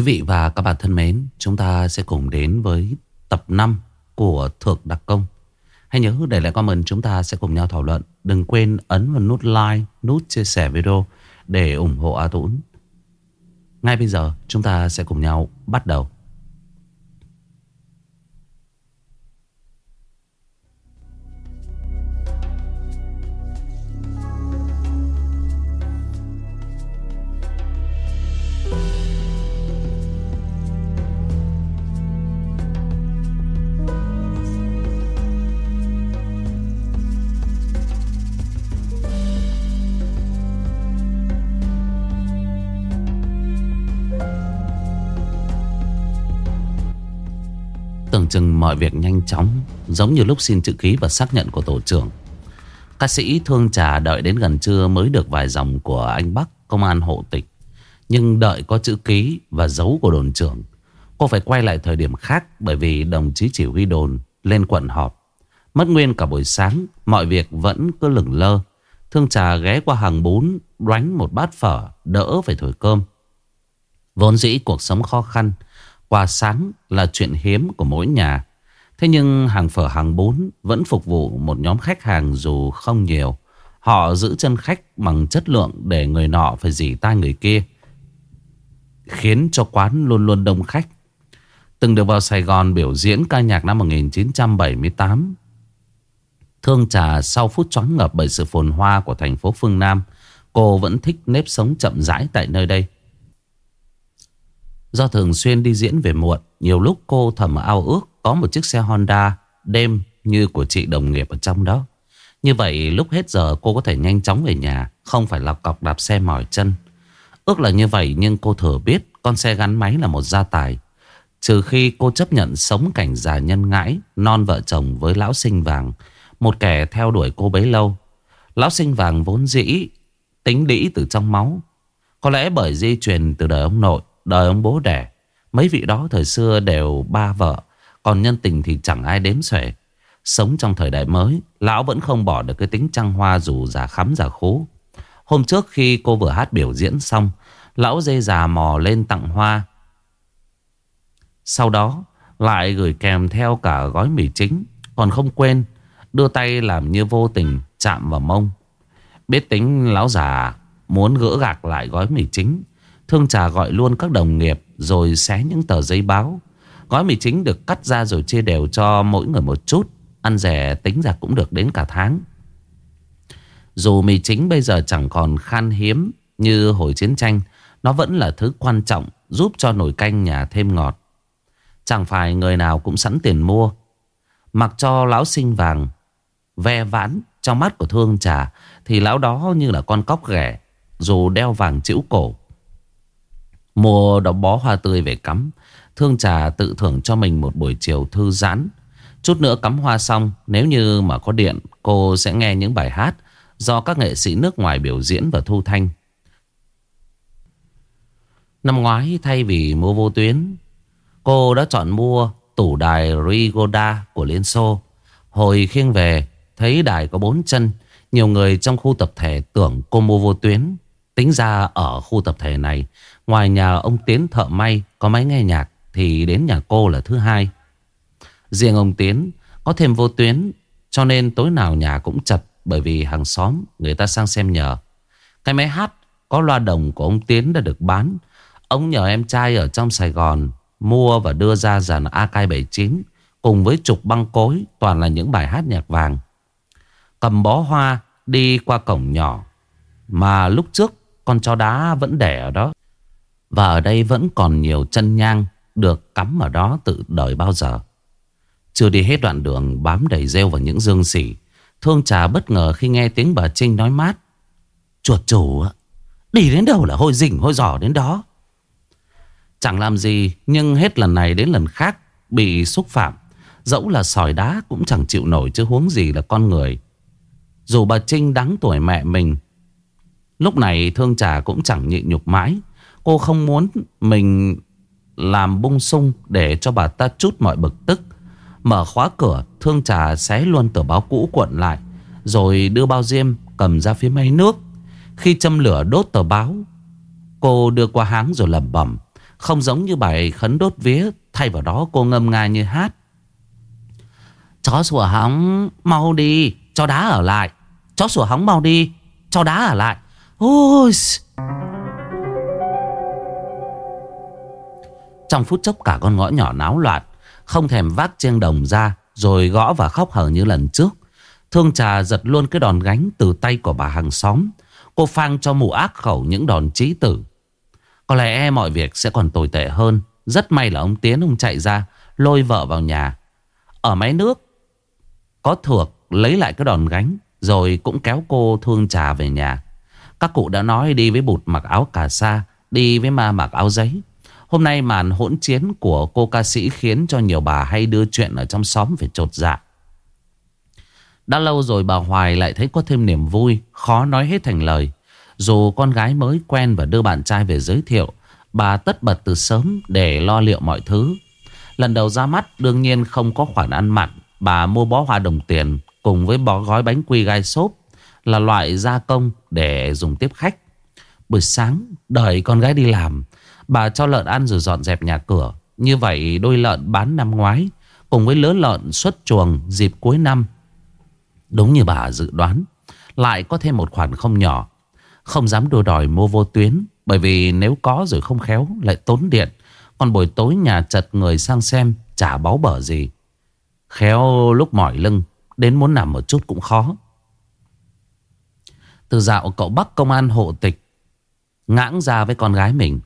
Quý vị và các bạn thân mến, chúng ta sẽ cùng đến với tập 5 của Thượng Đặc Công. Hãy nhớ để lại comment chúng ta sẽ cùng nhau thảo luận. Đừng quên ấn vào nút like, nút chia sẻ video để ủng hộ A Tũng. Ngay bây giờ chúng ta sẽ cùng nhau bắt đầu. Chừng mọi việc nhanh chóng, Giống như lúc xin chữ ký và xác nhận của tổ trưởng. Ca sĩ thương trà đợi đến gần trưa Mới được vài dòng của anh Bắc, Công an hộ tịch. Nhưng đợi có chữ ký và dấu của đồn trưởng, Cô phải quay lại thời điểm khác Bởi vì đồng chí chỉ huy đồn Lên quận họp. Mất nguyên cả buổi sáng, Mọi việc vẫn cứ lửng lơ. Thương trà ghé qua hàng bún, Đoánh một bát phở, Đỡ phải thổi cơm. Vốn dĩ cuộc sống khó khăn qua sáng là chuyện hiếm của mỗi nhà. Thế nhưng hàng phở hàng bún vẫn phục vụ một nhóm khách hàng dù không nhiều. Họ giữ chân khách bằng chất lượng để người nọ phải dỉ tai người kia. Khiến cho quán luôn luôn đông khách. Từng được vào Sài Gòn biểu diễn ca nhạc năm 1978. Thương trà sau phút choáng ngập bởi sự phồn hoa của thành phố phương Nam. Cô vẫn thích nếp sống chậm rãi tại nơi đây. Do thường xuyên đi diễn về muộn, Nhiều lúc cô thầm ao ước Có một chiếc xe Honda đêm Như của chị đồng nghiệp ở trong đó. Như vậy, lúc hết giờ cô có thể nhanh chóng về nhà, Không phải lọc cọc đạp xe mỏi chân. Ước là như vậy nhưng cô thừa biết Con xe gắn máy là một gia tài. Trừ khi cô chấp nhận sống cảnh già nhân ngãi, Non vợ chồng với lão sinh vàng, Một kẻ theo đuổi cô bấy lâu. Lão sinh vàng vốn dĩ, Tính đĩ từ trong máu. Có lẽ bởi di truyền từ đời ông nội Đời ông bố đẻ. Mấy vị đó thời xưa đều ba vợ, Còn nhân tình thì chẳng ai đếm xuể. Sống trong thời đại mới, Lão vẫn không bỏ được cái tính trăng hoa Dù già khắm già khố Hôm trước khi cô vừa hát biểu diễn xong, Lão dê già mò lên tặng hoa. Sau đó, Lại gửi kèm theo cả gói mì chính, Còn không quên Đưa tay làm như vô tình chạm vào mông. Biết tính lão già Muốn gỡ gạc lại gói mì chính Thương trà gọi luôn các đồng nghiệp, Rồi xé những tờ giấy báo. Gói mì chính được cắt ra rồi chia đều cho mỗi người một chút. Ăn rẻ tính ra cũng được đến cả tháng. Dù mì chính bây giờ chẳng còn khan hiếm Như hồi chiến tranh, Nó vẫn là thứ quan trọng Giúp cho nồi canh nhà thêm ngọt. Chẳng phải người nào cũng sẵn tiền mua. Mặc cho lão sinh vàng, Ve vãn trong mắt của thương trà Thì lão đó như là con cóc ghẻ, Dù đeo vàng chịu cổ. Mua đống bó hoa tươi về cắm. Thương trà tự thưởng cho mình một buổi chiều thư giãn. Chút nữa cắm hoa xong, Nếu như mà có điện, Cô sẽ nghe những bài hát Do các nghệ sĩ nước ngoài biểu diễn và thu thanh. Năm ngoái, thay vì mua vô tuyến, Cô đã chọn mua tủ đài Rigoda của Liên Xô. Hồi khiêng về, Thấy đài có bốn chân, Nhiều người trong khu tập thể tưởng cô mua vô tuyến. Tính ra ở khu tập thể này Ngoài nhà ông Tiến thợ may Có máy nghe nhạc Thì đến nhà cô là thứ hai. Riêng ông Tiến Có thêm vô tuyến, Cho nên tối nào nhà cũng chật Bởi vì hàng xóm người ta sang xem nhờ. Cái máy hát có loa đồng của ông Tiến đã được bán. Ông nhờ em trai ở trong Sài Gòn Mua và đưa ra dàn AK-79 Cùng với trục băng cối, Toàn là những bài hát nhạc vàng. Cầm bó hoa Đi qua cổng nhỏ, Mà lúc trước con chó đá vẫn để ở đó và ở đây vẫn còn nhiều chân nhang được cắm ở đó tự đời bao giờ. Chưa đi hết đoạn đường bám đầy rêu vào những dương xỉ. Thương trà bất ngờ khi nghe tiếng bà Trinh nói mát. Chuột chủ đi đến đâu là hôi rỉnh hôi giỏ đến đó. Chẳng làm gì, nhưng hết lần này đến lần khác bị xúc phạm. Dẫu là sỏi đá cũng chẳng chịu nổi chứ huống gì là con người. Dù bà Trinh đáng tuổi mẹ mình. Lúc này thương trà cũng chẳng nhịn nhục mãi. Cô không muốn mình làm bung sung để cho bà ta chút mọi bực tức. Mở khóa cửa, thương trà xé luôn tờ báo cũ cuộn lại. Rồi đưa bao diêm cầm ra phía máy nước. Khi châm lửa đốt tờ báo, cô đưa qua háng rồi lẩm bẩm. Không giống như bài khấn đốt vía Thay vào đó cô ngâm nga như hát Chó sủa hóng mau đi Cho đá ở lại Chó sủa hóng mau đi Cho đá ở lại Ôi Trong phút chốc cả con ngõ nhỏ náo loạn, Không thèm vác chiêng đồng ra, Rồi gõ và khóc hở như lần trước. Thương trà giật luôn cái đòn gánh Từ tay của bà hàng xóm. Cô phang cho mụ ác khẩu những đòn trí tử. Có lẽ mọi việc sẽ còn tồi tệ hơn. Rất may là ông Tiến, ông chạy ra, Lôi vợ vào nhà. Ở máy nước, Có thược lấy lại cái đòn gánh, Rồi cũng kéo cô thương trà về nhà. Các cụ đã nói đi với bụt mặc áo cà sa, Đi với ma mặc áo giấy. Hôm nay màn hỗn chiến của cô ca sĩ Khiến cho nhiều bà hay đưa chuyện ở trong xóm phải trột dạ. Đã lâu rồi bà Hoài lại thấy có thêm niềm vui, Khó nói hết thành lời. Dù con gái mới quen và đưa bạn trai về giới thiệu, Bà tất bật từ sớm để lo liệu mọi thứ. Lần đầu ra mắt, đương nhiên không có khoản ăn mặn. Bà mua bó hoa đồng tiền Cùng với bó gói bánh quy gai xốp Là loại gia công để dùng tiếp khách. Buổi sáng, đợi con gái đi làm Bà cho lợn ăn rồi dọn dẹp nhà cửa. Như vậy đôi lợn bán năm ngoái, Cùng với lứa lợn xuất chuồng dịp cuối năm. Đúng như bà dự đoán, Lại có thêm một khoản không nhỏ. Không dám đua đòi mua vô tuyến, Bởi vì nếu có rồi không khéo, Lại tốn điện. Còn buổi tối nhà chật người sang xem, Chả báu bở gì. Khéo lúc mỏi lưng, Đến muốn nằm một chút cũng khó. Từ dạo cậu bắt công an hộ tịch, Ngãng ra với con gái mình.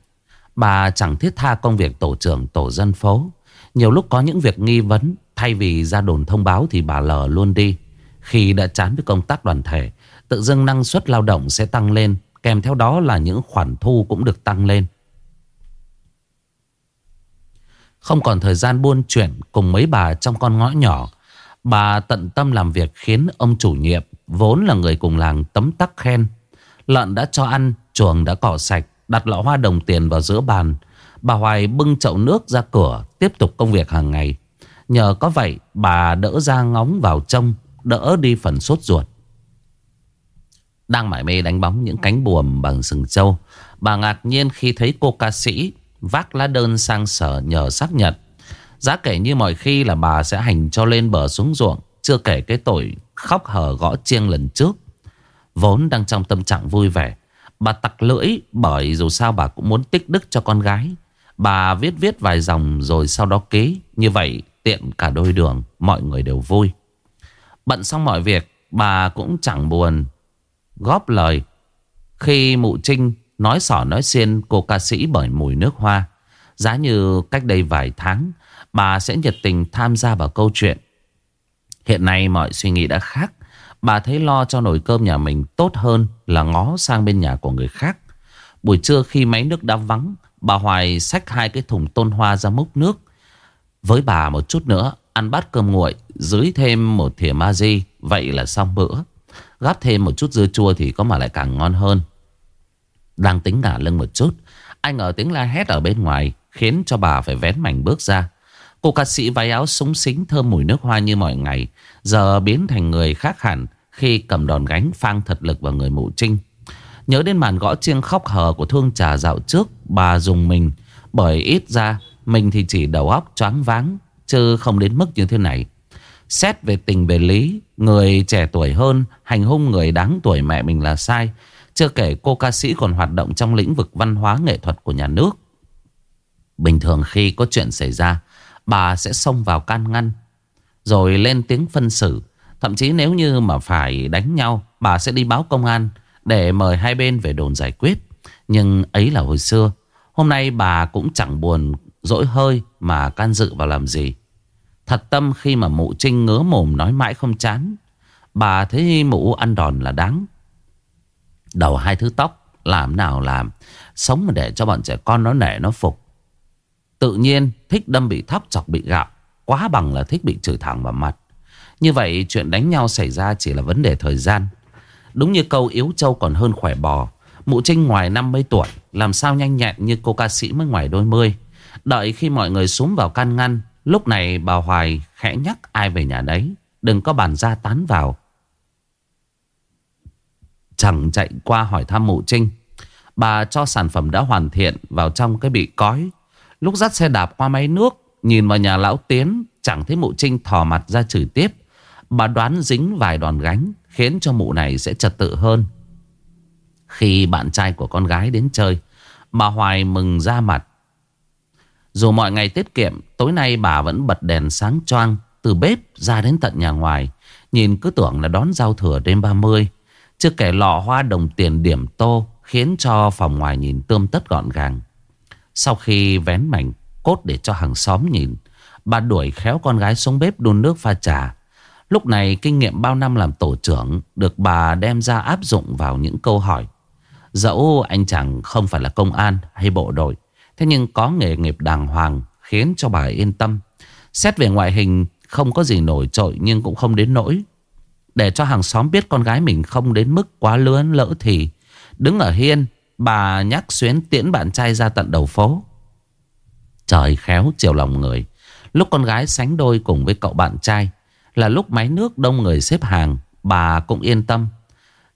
Bà chẳng thiết tha công việc tổ trưởng tổ dân phố. Nhiều lúc có những việc nghi vấn Thay vì ra đồn thông báo thì bà lờ luôn đi. Khi đã chán với công tác đoàn thể Tự dưng năng suất lao động sẽ tăng lên Kèm theo đó là những khoản thu cũng được tăng lên. Không còn thời gian buôn chuyện cùng mấy bà trong con ngõ nhỏ Bà tận tâm làm việc khiến ông chủ nhiệm Vốn là người cùng làng tấm tắc khen. Lợn đã cho ăn, chuồng đã cỏ sạch Đặt lọ hoa đồng tiền vào giữa bàn. Bà Hoài bưng chậu nước ra cửa, Tiếp tục công việc hàng ngày. Nhờ có vậy, bà đỡ ra ngóng vào trong Đỡ đi phần sốt ruột. Đang mải mê đánh bóng những cánh buồm bằng sừng trâu, Bà ngạc nhiên khi thấy cô ca sĩ Vác lá đơn sang sở nhờ xác nhận. Giá kể như mọi khi là bà sẽ hành cho lên bờ xuống ruộng, Chưa kể cái tội khóc hờ gõ chiêng lần trước. Vốn đang trong tâm trạng vui vẻ Bà tặc lưỡi bởi dù sao bà cũng muốn tích đức cho con gái. Bà viết viết vài dòng rồi sau đó ký Như vậy tiện cả đôi đường, Mọi người đều vui. Bận xong mọi việc, Bà cũng chẳng buồn. Góp lời. Khi mụ trinh nói sỏ nói xiên, cô ca sĩ bởi mùi nước hoa, Giá như cách đây vài tháng, Bà sẽ nhiệt tình tham gia vào câu chuyện. Hiện nay mọi suy nghĩ đã khác. Bà thấy lo cho nồi cơm nhà mình tốt hơn là ngó sang bên nhà của người khác. Buổi trưa khi máy nước đã vắng, Bà Hoài xách hai cái thùng tôn hoa ra múc nước. Với bà một chút nữa, Ăn bát cơm nguội, Dưới thêm một thìa ma di, Vậy là xong bữa. Gắp thêm một chút dưa chua thì có mà lại càng ngon hơn. Đang tính ngả lưng một chút ai ngờ tiếng la hét ở bên ngoài, Khiến cho bà phải vén mảnh bước ra. Cô ca sĩ váy áo súng xính thơm mùi nước hoa như mọi ngày, Giờ biến thành người khác hẳn. Khi cầm đòn gánh phang thật lực vào người mụ trinh. Nhớ đến màn gõ chiêng khóc hờ của thương trà dạo trước, Bà dùng mình. Bởi ít ra, Mình thì chỉ đầu óc choáng váng, Chứ không đến mức như thế này. Xét về tình về lý, Người trẻ tuổi hơn Hành hung người đáng tuổi mẹ mình là sai. Chưa kể cô ca sĩ còn hoạt động trong lĩnh vực văn hóa nghệ thuật của nhà nước. Bình thường khi có chuyện xảy ra, Bà sẽ xông vào can ngăn, Rồi lên tiếng phân xử. Thậm chí nếu như mà phải đánh nhau, Bà sẽ đi báo công an Để mời hai bên về đồn giải quyết Nhưng ấy là hồi xưa, Hôm nay bà cũng chẳng buồn dỗi hơi mà can dự vào làm gì. Thật tâm khi mà mụ trinh ngứa mồm nói mãi không chán. Bà thấy mụ ăn đòn là đáng. Đầu hai thứ tóc, làm nào làm. Sống mà để cho bọn trẻ con nó nể nó phục. Tự nhiên thích đâm bị thóc chọc bị gạo. Quá bằng là thích bị chửi thẳng vào mặt. Như vậy, chuyện đánh nhau xảy ra chỉ là vấn đề thời gian. Đúng như câu yếu trâu còn hơn khỏe bò. Mụ Trinh ngoài 50 tuổi, Làm sao nhanh nhẹn như cô ca sĩ mới ngoài đôi mươi Đợi khi mọi người xuống vào can ngăn, Lúc này bà Hoài khẽ nhắc ai về nhà đấy, Đừng có bàn ra tán vào Chẳng chạy qua hỏi thăm mụ Trinh, Bà cho sản phẩm đã hoàn thiện vào trong cái bị cói Lúc dắt xe đạp qua máy nước, Nhìn vào nhà lão Tiến, Chẳng thấy mụ Trinh thò mặt ra chửi tiếp Bà đoán dính vài đòn gánh, Khiến cho mụ này sẽ trật tự hơn. Khi bạn trai của con gái đến chơi, Bà Hoài mừng ra mặt. Dù mọi ngày tiết kiệm, Tối nay bà vẫn bật đèn sáng choang Từ bếp ra đến tận nhà ngoài, Nhìn cứ tưởng là đón giao thừa đêm 30 Chưa kể lọ hoa đồng tiền điểm tô Khiến cho phòng ngoài nhìn tươm tất gọn gàng. Sau khi vén mảnh cốt để cho hàng xóm nhìn, Bà đuổi khéo con gái xuống bếp đun nước pha trà. Lúc này kinh nghiệm bao năm làm tổ trưởng Được bà đem ra áp dụng vào những câu hỏi. Dẫu anh chàng không phải là công an hay bộ đội, Thế nhưng có nghề nghiệp đàng hoàng Khiến cho bà yên tâm. Xét về ngoại hình, không có gì nổi trội Nhưng cũng không đến nỗi. Để cho hàng xóm biết con gái mình không đến mức quá lớn lỡ thì, Đứng ở hiên, Bà nhắc xuyến tiễn bạn trai ra tận đầu phố. Trời khéo chiều lòng người, Lúc con gái sánh đôi cùng với cậu bạn trai là lúc máy nước đông người xếp hàng, Bà cũng yên tâm.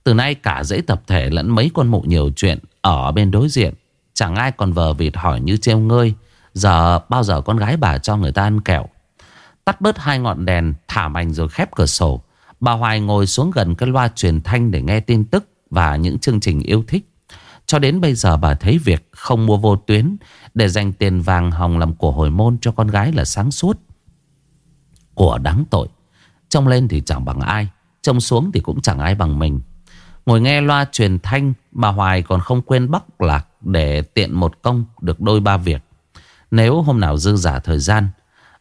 Từ nay cả dãy tập thể lẫn mấy con mụ nhiều chuyện Ở bên đối diện, Chẳng ai còn vờ vịt hỏi như treo ngơi, Giờ bao giờ con gái bà cho người ta ăn kẹo. Tắt bớt hai ngọn đèn, Thả mảnh rồi khép cửa sổ. Bà Hoài ngồi xuống gần cái loa truyền thanh Để nghe tin tức và những chương trình yêu thích. Cho đến bây giờ bà thấy việc không mua vô tuyến Để dành tiền vàng hồng làm của hồi môn cho con gái là sáng suốt. Của đáng tội. Trông lên thì chẳng bằng ai, Trông xuống thì cũng chẳng ai bằng mình. Ngồi nghe loa truyền thanh, Bà Hoài còn không quên bắc lạc Để tiện một công được đôi ba việc. Nếu hôm nào dư giả thời gian,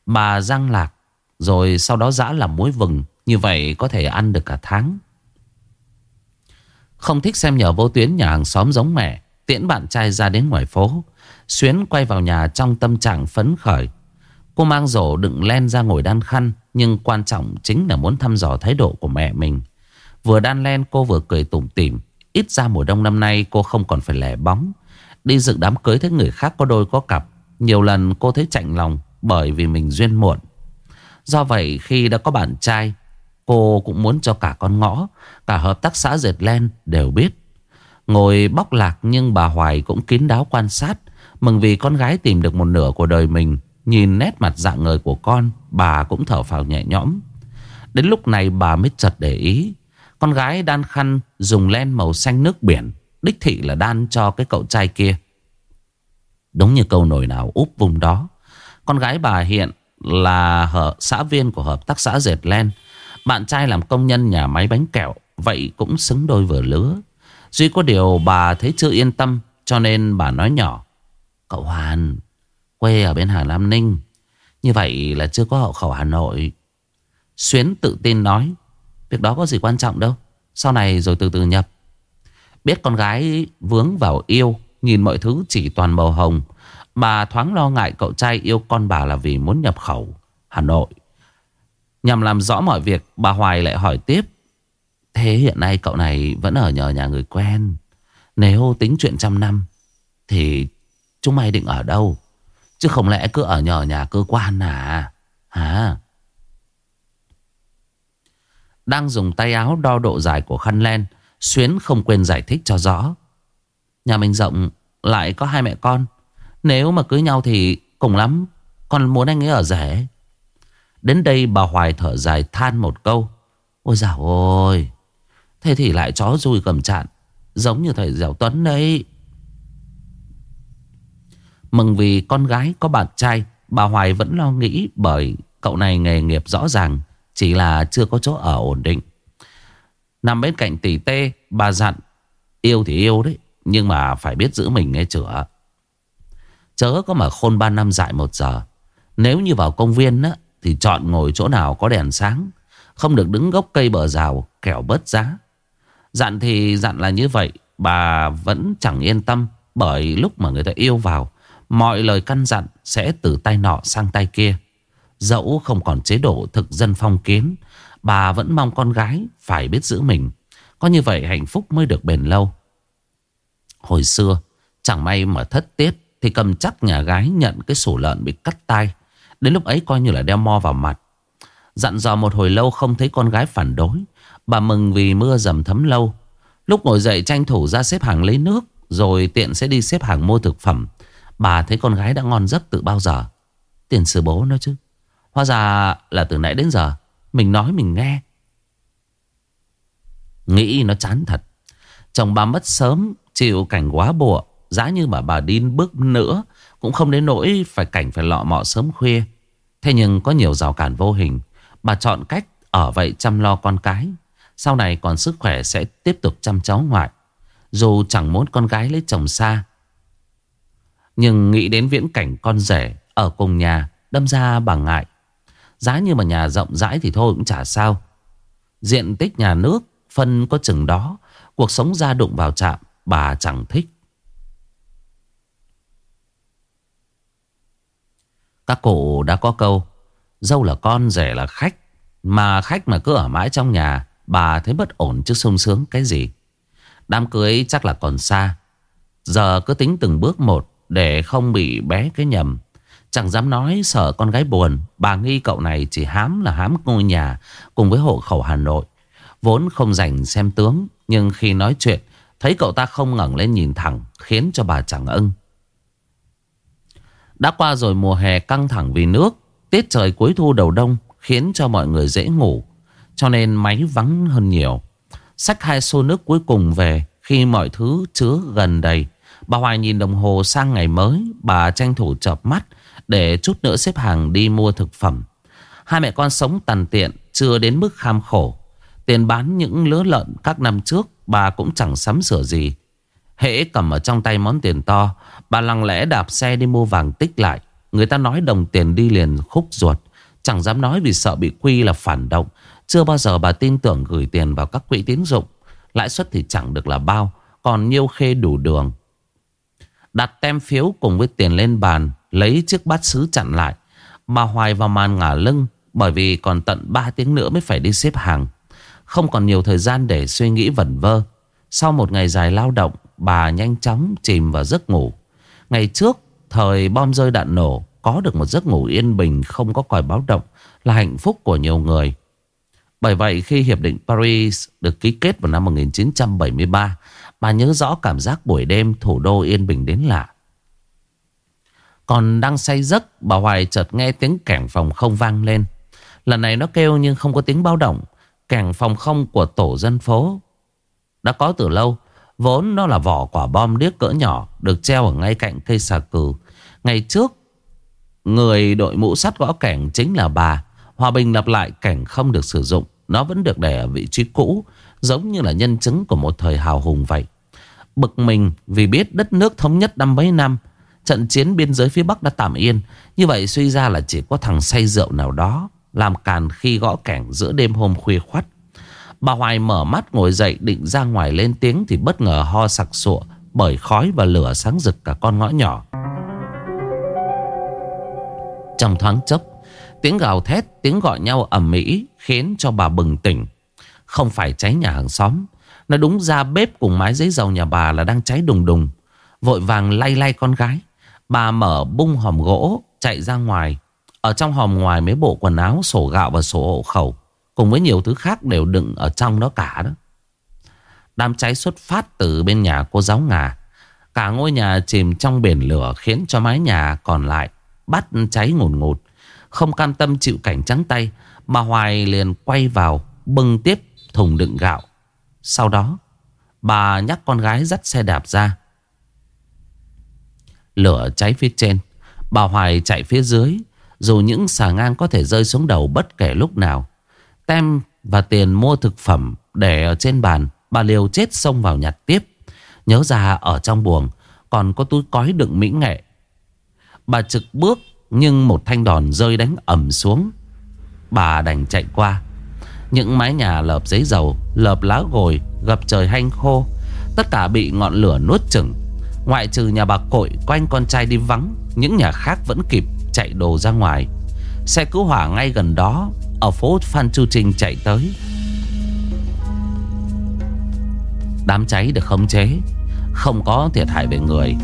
Bà răng lạc, Rồi sau đó giã làm muối vừng, Như vậy có thể ăn được cả tháng. Không thích xem nhờ vô tuyến nhà hàng xóm giống mẹ, Tiễn bạn trai ra đến ngoài phố. Xuyến quay vào nhà trong tâm trạng phấn khởi. Cô mang rổ đựng len ra ngồi đan khăn, Nhưng quan trọng chính là muốn thăm dò thái độ của mẹ mình. Vừa đan len, cô vừa cười tủm tỉm. Ít ra mùa đông năm nay, cô không còn phải lẻ bóng. Đi dựng đám cưới thấy người khác có đôi có cặp. Nhiều lần cô thấy chạnh lòng Bởi vì mình duyên muộn. Do vậy, khi đã có bạn trai, Cô cũng muốn cho cả con ngõ, Cả hợp tác xã dệt len đều biết. Ngồi bóc lạc nhưng bà Hoài cũng kín đáo quan sát, Mừng vì con gái tìm được một nửa của đời mình. Nhìn nét mặt dạng người của con, Bà cũng thở phào nhẹ nhõm. Đến lúc này bà mới chợt để ý, Con gái đan khăn dùng len màu xanh nước biển, Đích thị là đan cho cái cậu trai kia. Đúng như câu nổi nào úp vùng đó, Con gái bà hiện là hợp xã viên của hợp tác xã dệt len. Bạn trai làm công nhân nhà máy bánh kẹo, Vậy cũng xứng đôi vừa lứa. Duy có điều bà thấy chưa yên tâm, Cho nên bà nói nhỏ, Cậu Hoàn Quê ở bên Hà Nam Ninh. Như vậy là chưa có hậu khẩu Hà Nội. Xuyến tự tin nói, Việc đó có gì quan trọng đâu, Sau này rồi từ từ nhập. Biết con gái vướng vào yêu, Nhìn mọi thứ chỉ toàn màu hồng, Bà thoáng lo ngại cậu trai yêu con bà là vì muốn nhập khẩu Hà Nội. Nhằm làm rõ mọi việc, Bà Hoài lại hỏi tiếp, Thế hiện nay cậu này vẫn ở nhờ nhà người quen? Nếu tính chuyện trăm năm, Thì chúng mày định ở đâu? Chứ không lẽ cứ ở nhờ nhà cơ quan à? Hả? Đang dùng tay áo đo độ dài của khăn len, Xuyến không quên giải thích cho rõ. Nhà mình rộng, Lại có hai mẹ con. Nếu mà cưới nhau thì cùng lắm, Con muốn anh ấy ở rẻ Đến đây bà Hoài thở dài than một câu. Ôi dào ôi, Thế thì lại chó rùi cầm chạn, Giống như thầy Dẻo Tuấn đấy. Mừng vì con gái có bạn trai Bà Hoài vẫn lo nghĩ Bởi cậu này nghề nghiệp rõ ràng Chỉ là chưa có chỗ ở ổn định. Nằm bên cạnh tỷ tê Bà dặn Yêu thì yêu đấy Nhưng mà phải biết giữ mình nghe chữa Chớ có mà khôn 3 năm dại một giờ. Nếu như vào công viên á, Thì chọn ngồi chỗ nào có đèn sáng Không được đứng gốc cây bờ rào Kẻo bớt giá. Dặn thì dặn là như vậy Bà vẫn chẳng yên tâm Bởi lúc mà người ta yêu vào Mọi lời căn dặn sẽ từ tay nọ sang tay kia. Dẫu không còn chế độ thực dân phong kiến, Bà vẫn mong con gái phải biết giữ mình. Có như vậy hạnh phúc mới được bền lâu. Hồi xưa, Chẳng may mà thất tiết Thì cầm chắc nhà gái nhận cái sổ lợn bị cắt tay Đến lúc ấy coi như là đeo mo vào mặt. Dặn dò một hồi lâu không thấy con gái phản đối, Bà mừng vì mưa dầm thấm lâu. Lúc ngồi dậy tranh thủ ra xếp hàng lấy nước, Rồi tiện sẽ đi xếp hàng mua thực phẩm. Bà thấy con gái đã ngon giấc từ bao giờ? Tiền sư bố nói chứ. Hóa ra là từ nãy đến giờ, Mình nói mình nghe. Nghĩ nó chán thật. Chồng bà mất sớm, Chịu cảnh quá bụa. Giá như mà bà đi bước nữa, Cũng không đến nỗi phải cảnh phải lọ mọ sớm khuya. Thế nhưng có nhiều rào cản vô hình. Bà chọn cách ở vậy chăm lo con cái. Sau này còn sức khỏe sẽ tiếp tục chăm cháu ngoại. Dù chẳng muốn con gái lấy chồng xa nhưng nghĩ đến viễn cảnh con rể Ở cùng nhà, Đâm ra bà ngại. Giá như mà nhà rộng rãi thì thôi cũng chả sao. Diện tích nhà nước Phân có chừng đó, Cuộc sống ra đụng vào chạm Bà chẳng thích. Các cụ đã có câu, Dâu là con, rể là khách. Mà khách mà cứ ở mãi trong nhà, Bà thấy bất ổn chứ sung sướng cái gì. Đám cưới chắc là còn xa. Giờ cứ tính từng bước một để không bị bé cái nhầm. Chẳng dám nói sợ con gái buồn, Bà nghi cậu này chỉ hám là hám ngôi nhà Cùng với hộ khẩu Hà Nội. Vốn không dành xem tướng, Nhưng khi nói chuyện, Thấy cậu ta không ngẩng lên nhìn thẳng, Khiến cho bà chẳng ưng. Đã qua rồi mùa hè căng thẳng vì nước, Tiết trời cuối thu đầu đông Khiến cho mọi người dễ ngủ, Cho nên máy vắng hơn nhiều. Xách hai xô nước cuối cùng về Khi mọi thứ chứa gần đầy. Bà Hoài nhìn đồng hồ sang ngày mới. Bà tranh thủ chợp mắt Để chút nữa xếp hàng đi mua thực phẩm. Hai mẹ con sống tàn tiện, Chưa đến mức kham khổ. Tiền bán những lứa lợn các năm trước, Bà cũng chẳng sắm sửa gì. Hễ cầm ở trong tay món tiền to, Bà lặng lẽ đạp xe đi mua vàng tích lại. Người ta nói đồng tiền đi liền khúc ruột. Chẳng dám nói vì sợ bị quy là phản động. Chưa bao giờ bà tin tưởng gửi tiền vào các quỹ tín dụng. Lãi suất thì chẳng được là bao, Còn nhiêu khê đủ đường. Đặt tem phiếu cùng với tiền lên bàn, Lấy chiếc bát sứ chặn lại. Bà Hoài vào màn ngả lưng, Bởi vì còn tận 3 tiếng nữa mới phải đi xếp hàng. Không còn nhiều thời gian để suy nghĩ vẩn vơ. Sau một ngày dài lao động, Bà nhanh chóng chìm vào giấc ngủ. Ngày trước, Thời bom rơi đạn nổ, Có được một giấc ngủ yên bình, Không có còi báo động, Là hạnh phúc của nhiều người. Bởi vậy, khi Hiệp định Paris Được ký kết vào năm 1973 Bà nhớ rõ cảm giác buổi đêm Thủ đô yên bình đến lạ. Còn đang say giấc, Bà Hoài chợt nghe tiếng kẻng phòng không vang lên. Lần này nó kêu nhưng không có tiếng báo động. Kẻng phòng không của tổ dân phố Đã có từ lâu. Vốn nó là vỏ quả bom điếc cỡ nhỏ, Được treo ở ngay cạnh cây xà cừ. Ngày trước, Người đội mũ sắt gõ kẻng chính là bà. Hòa Bình lặp lại cảnh không được sử dụng. Nó vẫn được để ở vị trí cũ. Giống như là nhân chứng của một thời hào hùng vậy. Bực mình vì biết đất nước thống nhất năm mấy năm Trận chiến biên giới phía Bắc đã tạm yên. Như vậy suy ra là chỉ có thằng say rượu nào đó Làm càn khi gõ cảnh giữa đêm hôm khuya khoắt. Bà Hoài mở mắt ngồi dậy định ra ngoài lên tiếng Thì bất ngờ ho sặc sụa Bởi khói và lửa sáng rực cả con ngõ nhỏ. Trong thoáng chốc Tiếng gào thét, tiếng gọi nhau ầm ĩ Khiến cho bà bừng tỉnh. Không phải cháy nhà hàng xóm. Nó đúng ra bếp cùng mái giấy dầu nhà bà là đang cháy đùng đùng. Vội vàng lay lay con gái. Bà mở bung hòm gỗ, Chạy ra ngoài. Ở trong hòm ngoài mấy bộ quần áo Sổ gạo và sổ hộ khẩu. Cùng với nhiều thứ khác đều đựng ở trong đó cả đó. Đám cháy xuất phát từ bên nhà cô giáo ngà. Cả ngôi nhà chìm trong biển lửa Khiến cho mái nhà còn lại Bắt cháy ngùn ngụt. Không cam tâm chịu cảnh trắng tay, Bà Hoài liền quay vào, Bưng tiếp thùng đựng gạo. Sau đó, Bà nhắc con gái dắt xe đạp ra. Lửa cháy phía trên, Bà Hoài chạy phía dưới, Dù những xà ngang có thể rơi xuống đầu bất kể lúc nào. Tem và tiền mua thực phẩm để ở trên bàn, Bà liều chết xông vào nhặt tiếp. Nhớ ra ở trong buồng Còn có túi cói đựng mỹ nghệ. Bà trực bước Nhưng một thanh đòn rơi đánh ẩm xuống. Bà đành chạy qua. Những mái nhà lợp giấy dầu, Lợp lá gồi Gập trời hanh khô. Tất cả bị ngọn lửa nuốt chừng Ngoại trừ nhà bà cội Quanh con trai đi vắng, Những nhà khác vẫn kịp chạy đồ ra ngoài. Xe cứu hỏa ngay gần đó, Ở phố Phan Chu Trinh chạy tới. Đám cháy được khống chế, Không có thiệt hại về người.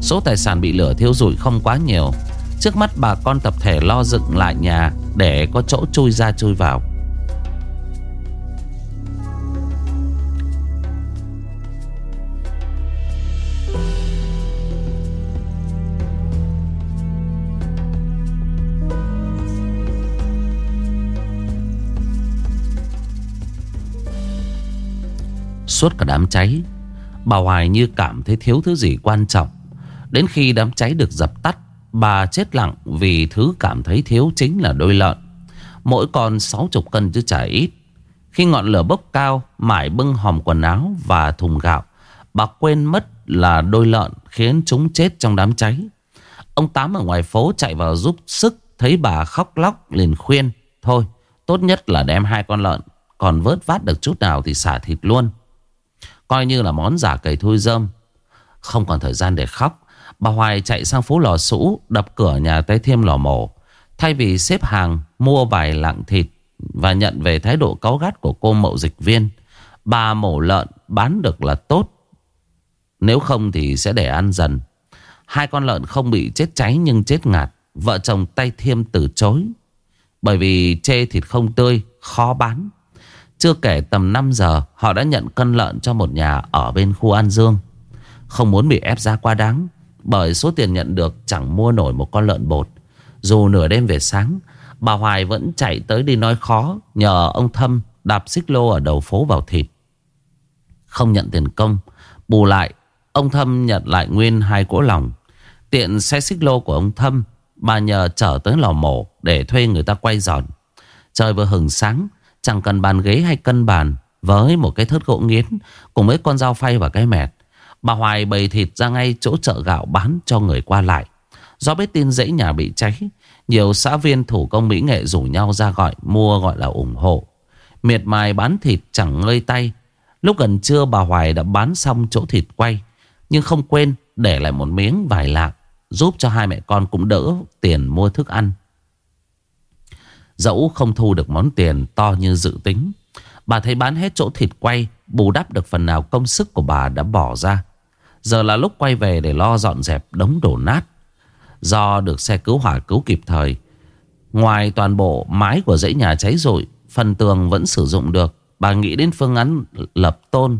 Số tài sản bị lửa thiêu rụi không quá nhiều. Trước mắt bà con tập thể lo dựng lại nhà Để có chỗ chui ra chui vào. Suốt cả đám cháy. Bà Hoài như cảm thấy thiếu thứ gì quan trọng. Đến khi đám cháy được dập tắt, Bà chết lặng vì thứ cảm thấy thiếu chính là đôi lợn. Mỗi con 60 cân chứ chả ít. Khi ngọn lửa bốc cao, Mải bưng hòm quần áo và thùng gạo, Bà quên mất là đôi lợn Khiến chúng chết trong đám cháy. Ông Tám ở ngoài phố chạy vào giúp sức, Thấy bà khóc lóc liền khuyên, Thôi, tốt nhất là đem hai con lợn, Còn vớt vát được chút nào thì xả thịt luôn. Coi như là món giả cầy thui dơm, Không còn thời gian để khóc Bà Hoài chạy sang phố lò sũ Đập cửa nhà tay thêm lò mổ. Thay vì xếp hàng mua vài lạng thịt Và nhận về thái độ cáu gắt của cô mậu dịch viên Bà mổ lợn bán được là tốt. Nếu không thì sẽ để ăn dần. Hai con lợn không bị chết cháy nhưng chết ngạt Vợ chồng tay thiêm từ chối. Bởi vì chê thịt không tươi Khó bán. Chưa kể tầm 5 giờ, Họ đã nhận cân lợn cho một nhà Ở bên khu An Dương. Không muốn bị ép ra quá đáng, Bởi số tiền nhận được chẳng mua nổi một con lợn bột. Dù nửa đêm về sáng, Bà Hoài vẫn chạy tới đi nói khó Nhờ ông Thâm đạp xích lô ở đầu phố vào thịt. Không nhận tiền công, Bù lại, Ông Thâm nhận lại nguyên hai cỗ lòng. Tiện xe xích lô của ông Thâm, Bà nhờ trở tới lò mổ Để thuê người ta quay giòn. Trời vừa hừng sáng Chẳng cần bàn ghế hay cân bàn, Với một cái thớt gỗ nghiến, Cùng với con dao phay và cái mẹt, Bà Hoài bày thịt ra ngay chỗ chợ gạo bán cho người qua lại. Do biết tin dãy nhà bị cháy, Nhiều xã viên thủ công mỹ nghệ rủ nhau ra gọi, Mua gọi là ủng hộ. Miệt mài bán thịt chẳng ngơi tay. Lúc gần trưa, bà Hoài đã bán xong chỗ thịt quay, Nhưng không quên để lại một miếng vài lạc, Giúp cho hai mẹ con cũng đỡ tiền mua thức ăn. Dẫu không thu được món tiền to như dự tính, Bà thấy bán hết chỗ thịt quay, Bù đắp được phần nào công sức của bà đã bỏ ra. Giờ là lúc quay về để lo dọn dẹp đống đổ nát. Do được xe cứu hỏa cứu kịp thời, Ngoài toàn bộ mái của dãy nhà cháy rụi, Phần tường vẫn sử dụng được, Bà nghĩ đến phương án lập tôn.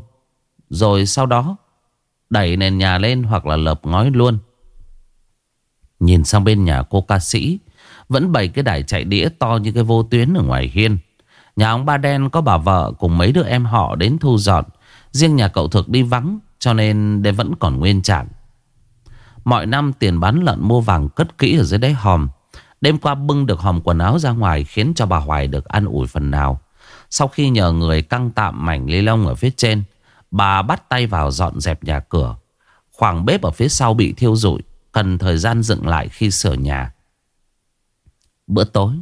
Rồi sau đó, Đẩy nền nhà lên hoặc là lợp ngói luôn. Nhìn sang bên nhà cô ca sĩ vẫn bày cái đài chạy đĩa to như cái vô tuyến ở ngoài hiên. Nhà ông ba đen có bà vợ cùng mấy đứa em họ đến thu dọn. Riêng nhà cậu thực đi vắng, Cho nên đây vẫn còn nguyên trạng. Mọi năm tiền bán lợn mua vàng cất kỹ ở dưới đáy hòm. Đêm qua bưng được hòm quần áo ra ngoài Khiến cho bà Hoài được ăn ủi phần nào. Sau khi nhờ người căng tạm mảnh ly lông ở phía trên, Bà bắt tay vào dọn dẹp nhà cửa. Khoảng bếp ở phía sau bị thiêu rụi, Cần thời gian dựng lại khi sửa nhà. Bữa tối,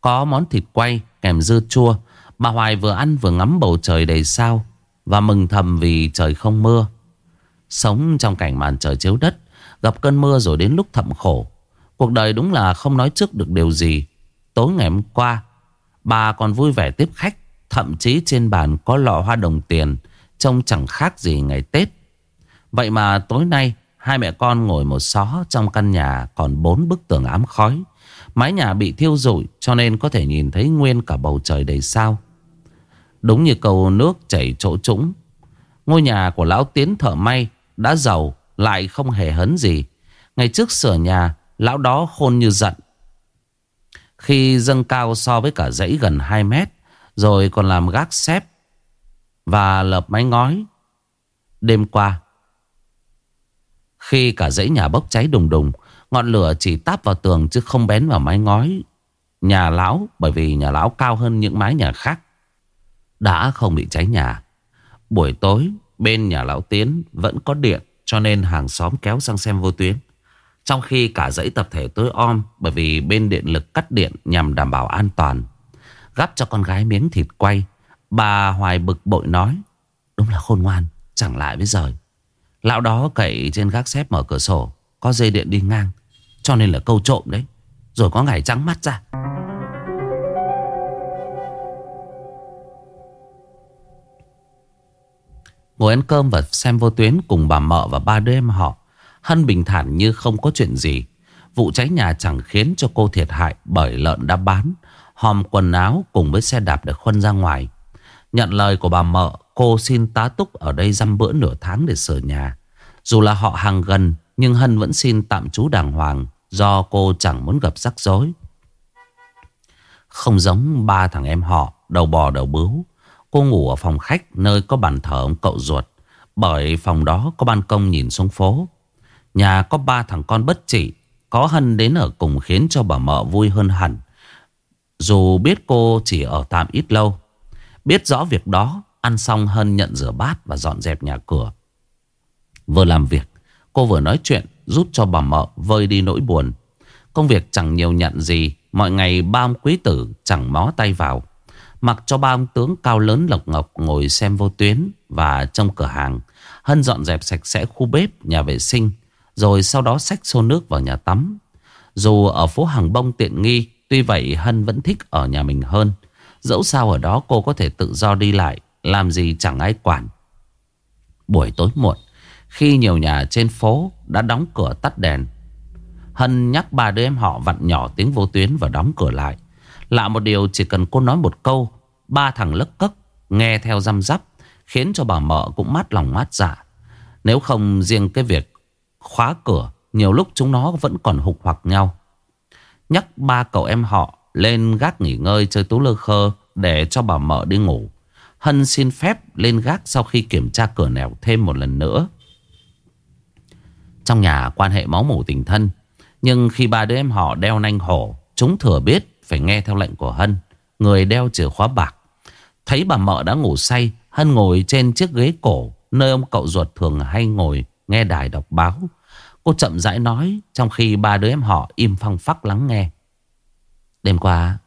Có món thịt quay, kèm dưa chua. Bà Hoài vừa ăn vừa ngắm bầu trời đầy sao Và mừng thầm vì trời không mưa. Sống trong cảnh màn trời chiếu đất, Gặp cơn mưa rồi đến lúc thậm khổ. Cuộc đời đúng là không nói trước được điều gì. Tối ngày hôm qua, Bà còn vui vẻ tiếp khách, Thậm chí trên bàn có lọ hoa đồng tiền, Trông chẳng khác gì ngày Tết. Vậy mà tối nay, Hai mẹ con ngồi một xó trong căn nhà Còn bốn bức tường ám khói. Mái nhà bị thiêu rụi, Cho nên có thể nhìn thấy nguyên cả bầu trời đầy sao. Đúng như cầu nước chảy chỗ trũng, Ngôi nhà của lão Tiến thợ may Đã giàu, lại không hề hấn gì. Ngày trước sửa nhà, Lão đó khôn như giận. Khi dâng cao so với cả dãy gần 2 mét, Rồi còn làm gác xếp Và lợp mái ngói. Đêm qua, Khi cả dãy nhà bốc cháy đùng đùng Ngọn lửa chỉ táp vào tường chứ không bén vào mái ngói. Nhà lão, Bởi vì nhà lão cao hơn những mái nhà khác, Đã không bị cháy nhà. Buổi tối, Bên nhà lão Tiến vẫn có điện, Cho nên hàng xóm kéo sang xem vô tuyến. Trong khi cả dãy tập thể tối om, Bởi vì bên điện lực cắt điện Nhằm đảm bảo an toàn, Gắp cho con gái miếng thịt quay, Bà Hoài bực bội nói, Đúng là khôn ngoan, Chẳng lại với rời Lão đó cậy trên gác xếp mở cửa sổ, Có dây điện đi ngang. Cho nên là câu trộm đấy Rồi có ngày trắng mắt ra Ngồi ăn cơm và xem vô tuyến cùng bà mợ và ba đứa em họ. Hân bình thản như không có chuyện gì. Vụ cháy nhà chẳng khiến cho cô thiệt hại bởi lợn đã bán. Hòm quần áo cùng với xe đạp được khuân ra ngoài. Nhận lời của bà mợ, cô xin tá túc ở đây dăm bữa nửa tháng để sửa nhà. Dù là họ hàng gần, nhưng Hân vẫn xin tạm trú đàng hoàng do cô chẳng muốn gặp rắc rối. Không giống ba thằng em họ, đầu bò đầu bướu. Cô ngủ ở phòng khách nơi có bàn thờ ông cậu ruột. Bởi phòng đó có ban công nhìn xuống phố. Nhà có ba thằng con bất trị. Có Hân đến ở cùng khiến cho bà mợ vui hơn hẳn. Dù biết cô chỉ ở tạm ít lâu. Biết rõ việc đó, ăn xong Hân nhận rửa bát và dọn dẹp nhà cửa. Vừa làm việc, cô vừa nói chuyện giúp cho bà mợ vơi đi nỗi buồn. Công việc chẳng nhiều nhận gì, mọi ngày ba ông quý tử chẳng mó tay vào. Mặc cho ba ông tướng cao lớn lộc ngọc ngồi xem vô tuyến và trong cửa hàng. Hân dọn dẹp sạch sẽ khu bếp, nhà vệ sinh, rồi sau đó xách xô nước vào nhà tắm. Dù ở phố hàng bông tiện nghi, tuy vậy Hân vẫn thích ở nhà mình hơn. Dẫu sao ở đó cô có thể tự do đi lại, làm gì chẳng ai quản. Buổi tối muộn, khi nhiều nhà trên phố đã đóng cửa tắt đèn, Hân nhắc ba đứa em họ vặn nhỏ tiếng vô tuyến và đóng cửa lại. Lạ một điều chỉ cần cô nói một câu, ba thằng lấc cấc nghe theo răm rắp, khiến cho bà mợ cũng mát lòng mát dạ. Nếu không riêng cái việc khóa cửa, nhiều lúc chúng nó vẫn còn hục hoặc nhau. Nhắc ba cậu em họ lên gác nghỉ ngơi chơi tú lơ khơ để cho bà mợ đi ngủ. Hân xin phép lên gác sau khi kiểm tra cửa nẻo thêm một lần nữa. Trong nhà quan hệ máu mủ tình thân. Nhưng khi ba đứa em họ đeo nanh hổ, Chúng thừa biết phải nghe theo lệnh của Hân, Người đeo chìa khóa bạc. Thấy bà mợ đã ngủ say, Hân ngồi trên chiếc ghế cổ, Nơi ông cậu ruột thường hay ngồi Nghe đài đọc báo. Cô chậm rãi nói, Trong khi ba đứa em họ im phăng phắc lắng nghe. Đêm qua,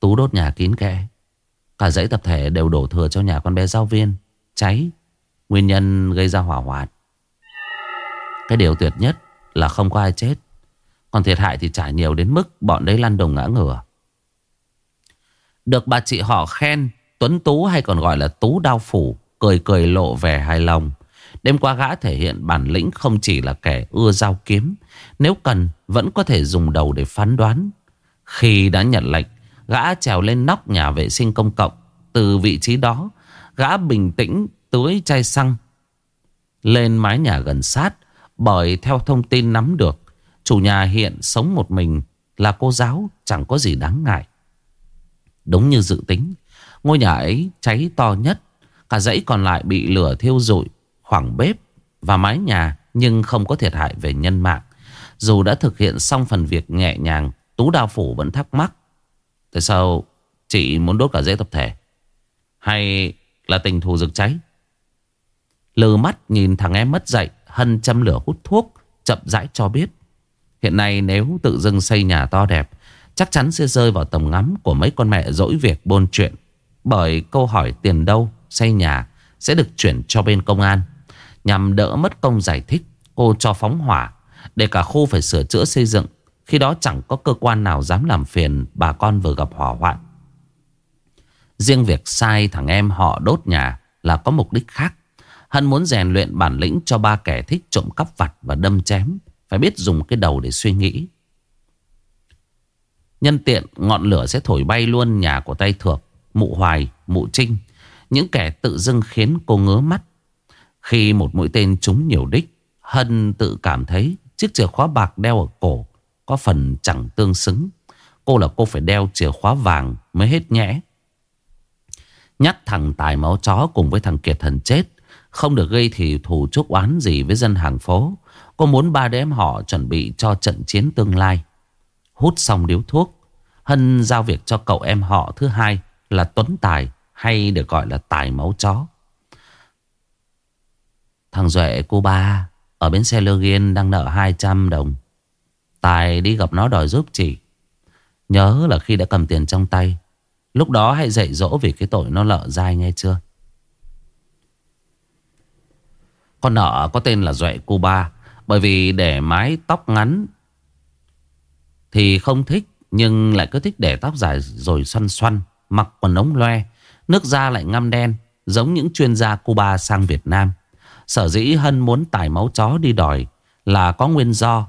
Tú đốt nhà kín kẽ. Cả dãy tập thể đều đổ thừa cho nhà con bé giáo viên. Cháy. Nguyên nhân gây ra hỏa hoạn. Cái điều tuyệt nhất là không có ai chết. Còn thiệt hại thì trả nhiều đến mức Bọn đấy lăn đồng ngã ngửa. Được bà chị họ khen Tuấn Tú hay còn gọi là Tú Đao Phủ, Cười cười lộ vẻ hài lòng. Đêm qua gã thể hiện bản lĩnh không chỉ là kẻ ưa dao kiếm, Nếu cần vẫn có thể dùng đầu để phán đoán. Khi đã nhận lệnh, Gã trèo lên nóc nhà vệ sinh công cộng. Từ vị trí đó, Gã bình tĩnh tưới chai xăng Lên mái nhà gần sát bởi theo thông tin nắm được, Chủ nhà hiện sống một mình Là cô giáo chẳng có gì đáng ngại. Đúng như dự tính, Ngôi nhà ấy cháy to nhất, Cả dãy còn lại bị lửa thiêu rụi, Khoảng bếp và mái nhà Nhưng không có thiệt hại về nhân mạng. Dù đã thực hiện xong phần việc nhẹ nhàng, Tú Đào Phủ vẫn thắc mắc, Tại sao chị muốn đốt cả dãy tập thể? Hay là tình thù rực cháy? Lừ mắt nhìn thằng em mất dạy Hân châm lửa hút thuốc, Chậm rãi cho biết. Hiện nay nếu tự dưng xây nhà to đẹp, Chắc chắn sẽ rơi vào tầm ngắm Của mấy con mẹ dỗi việc bôn chuyện. Bởi câu hỏi tiền đâu, Xây nhà sẽ được chuyển cho bên công an. Nhằm đỡ mất công giải thích, Cô cho phóng hỏa, Để cả khu phải sửa chữa xây dựng. Khi đó chẳng có cơ quan nào dám làm phiền Bà con vừa gặp hỏa hoạn. Riêng việc sai thằng em họ đốt nhà Là có mục đích khác. Hân muốn rèn luyện bản lĩnh cho ba kẻ thích trộm cắp vặt và đâm chém. Phải biết dùng cái đầu để suy nghĩ. Nhân tiện ngọn lửa sẽ thổi bay luôn nhà của tay thược Mụ Hoài, mụ Trinh. Những kẻ tự dưng khiến cô ngứa mắt. Khi một mũi tên trúng nhiều đích Hân tự cảm thấy chiếc chìa khóa bạc đeo ở cổ Có phần chẳng tương xứng. Cô là cô phải đeo chìa khóa vàng mới hết nhẽ. Nhắc thằng Tài máu chó cùng với thằng Kiệt thần chết không được gây thì thù chúc oán gì với dân hàng phố. Cô muốn ba đứa em họ chuẩn bị cho trận chiến tương lai. Hút xong điếu thuốc, Hân giao việc cho cậu em họ thứ hai là Tuấn Tài, Hay được gọi là Tài máu chó. Thằng Duệ, cô ba, Ở bến xe Lơ Ghiên đang nợ 200 đồng. Tài đi gặp nó đòi giúp chị. Nhớ là khi đã cầm tiền trong tay, Lúc đó hãy dạy dỗ vì cái tội nó lợ dai, nghe chưa? Con nợ có tên là Duệ Cuba, Bởi vì để mái tóc ngắn Thì không thích, Nhưng lại cứ thích để tóc dài rồi xoăn xoăn, Mặc quần ống loe. Nước da lại ngăm đen, Giống những chuyên gia Cuba sang Việt Nam. Sở dĩ Hân muốn tải máu chó đi đòi Là có nguyên do.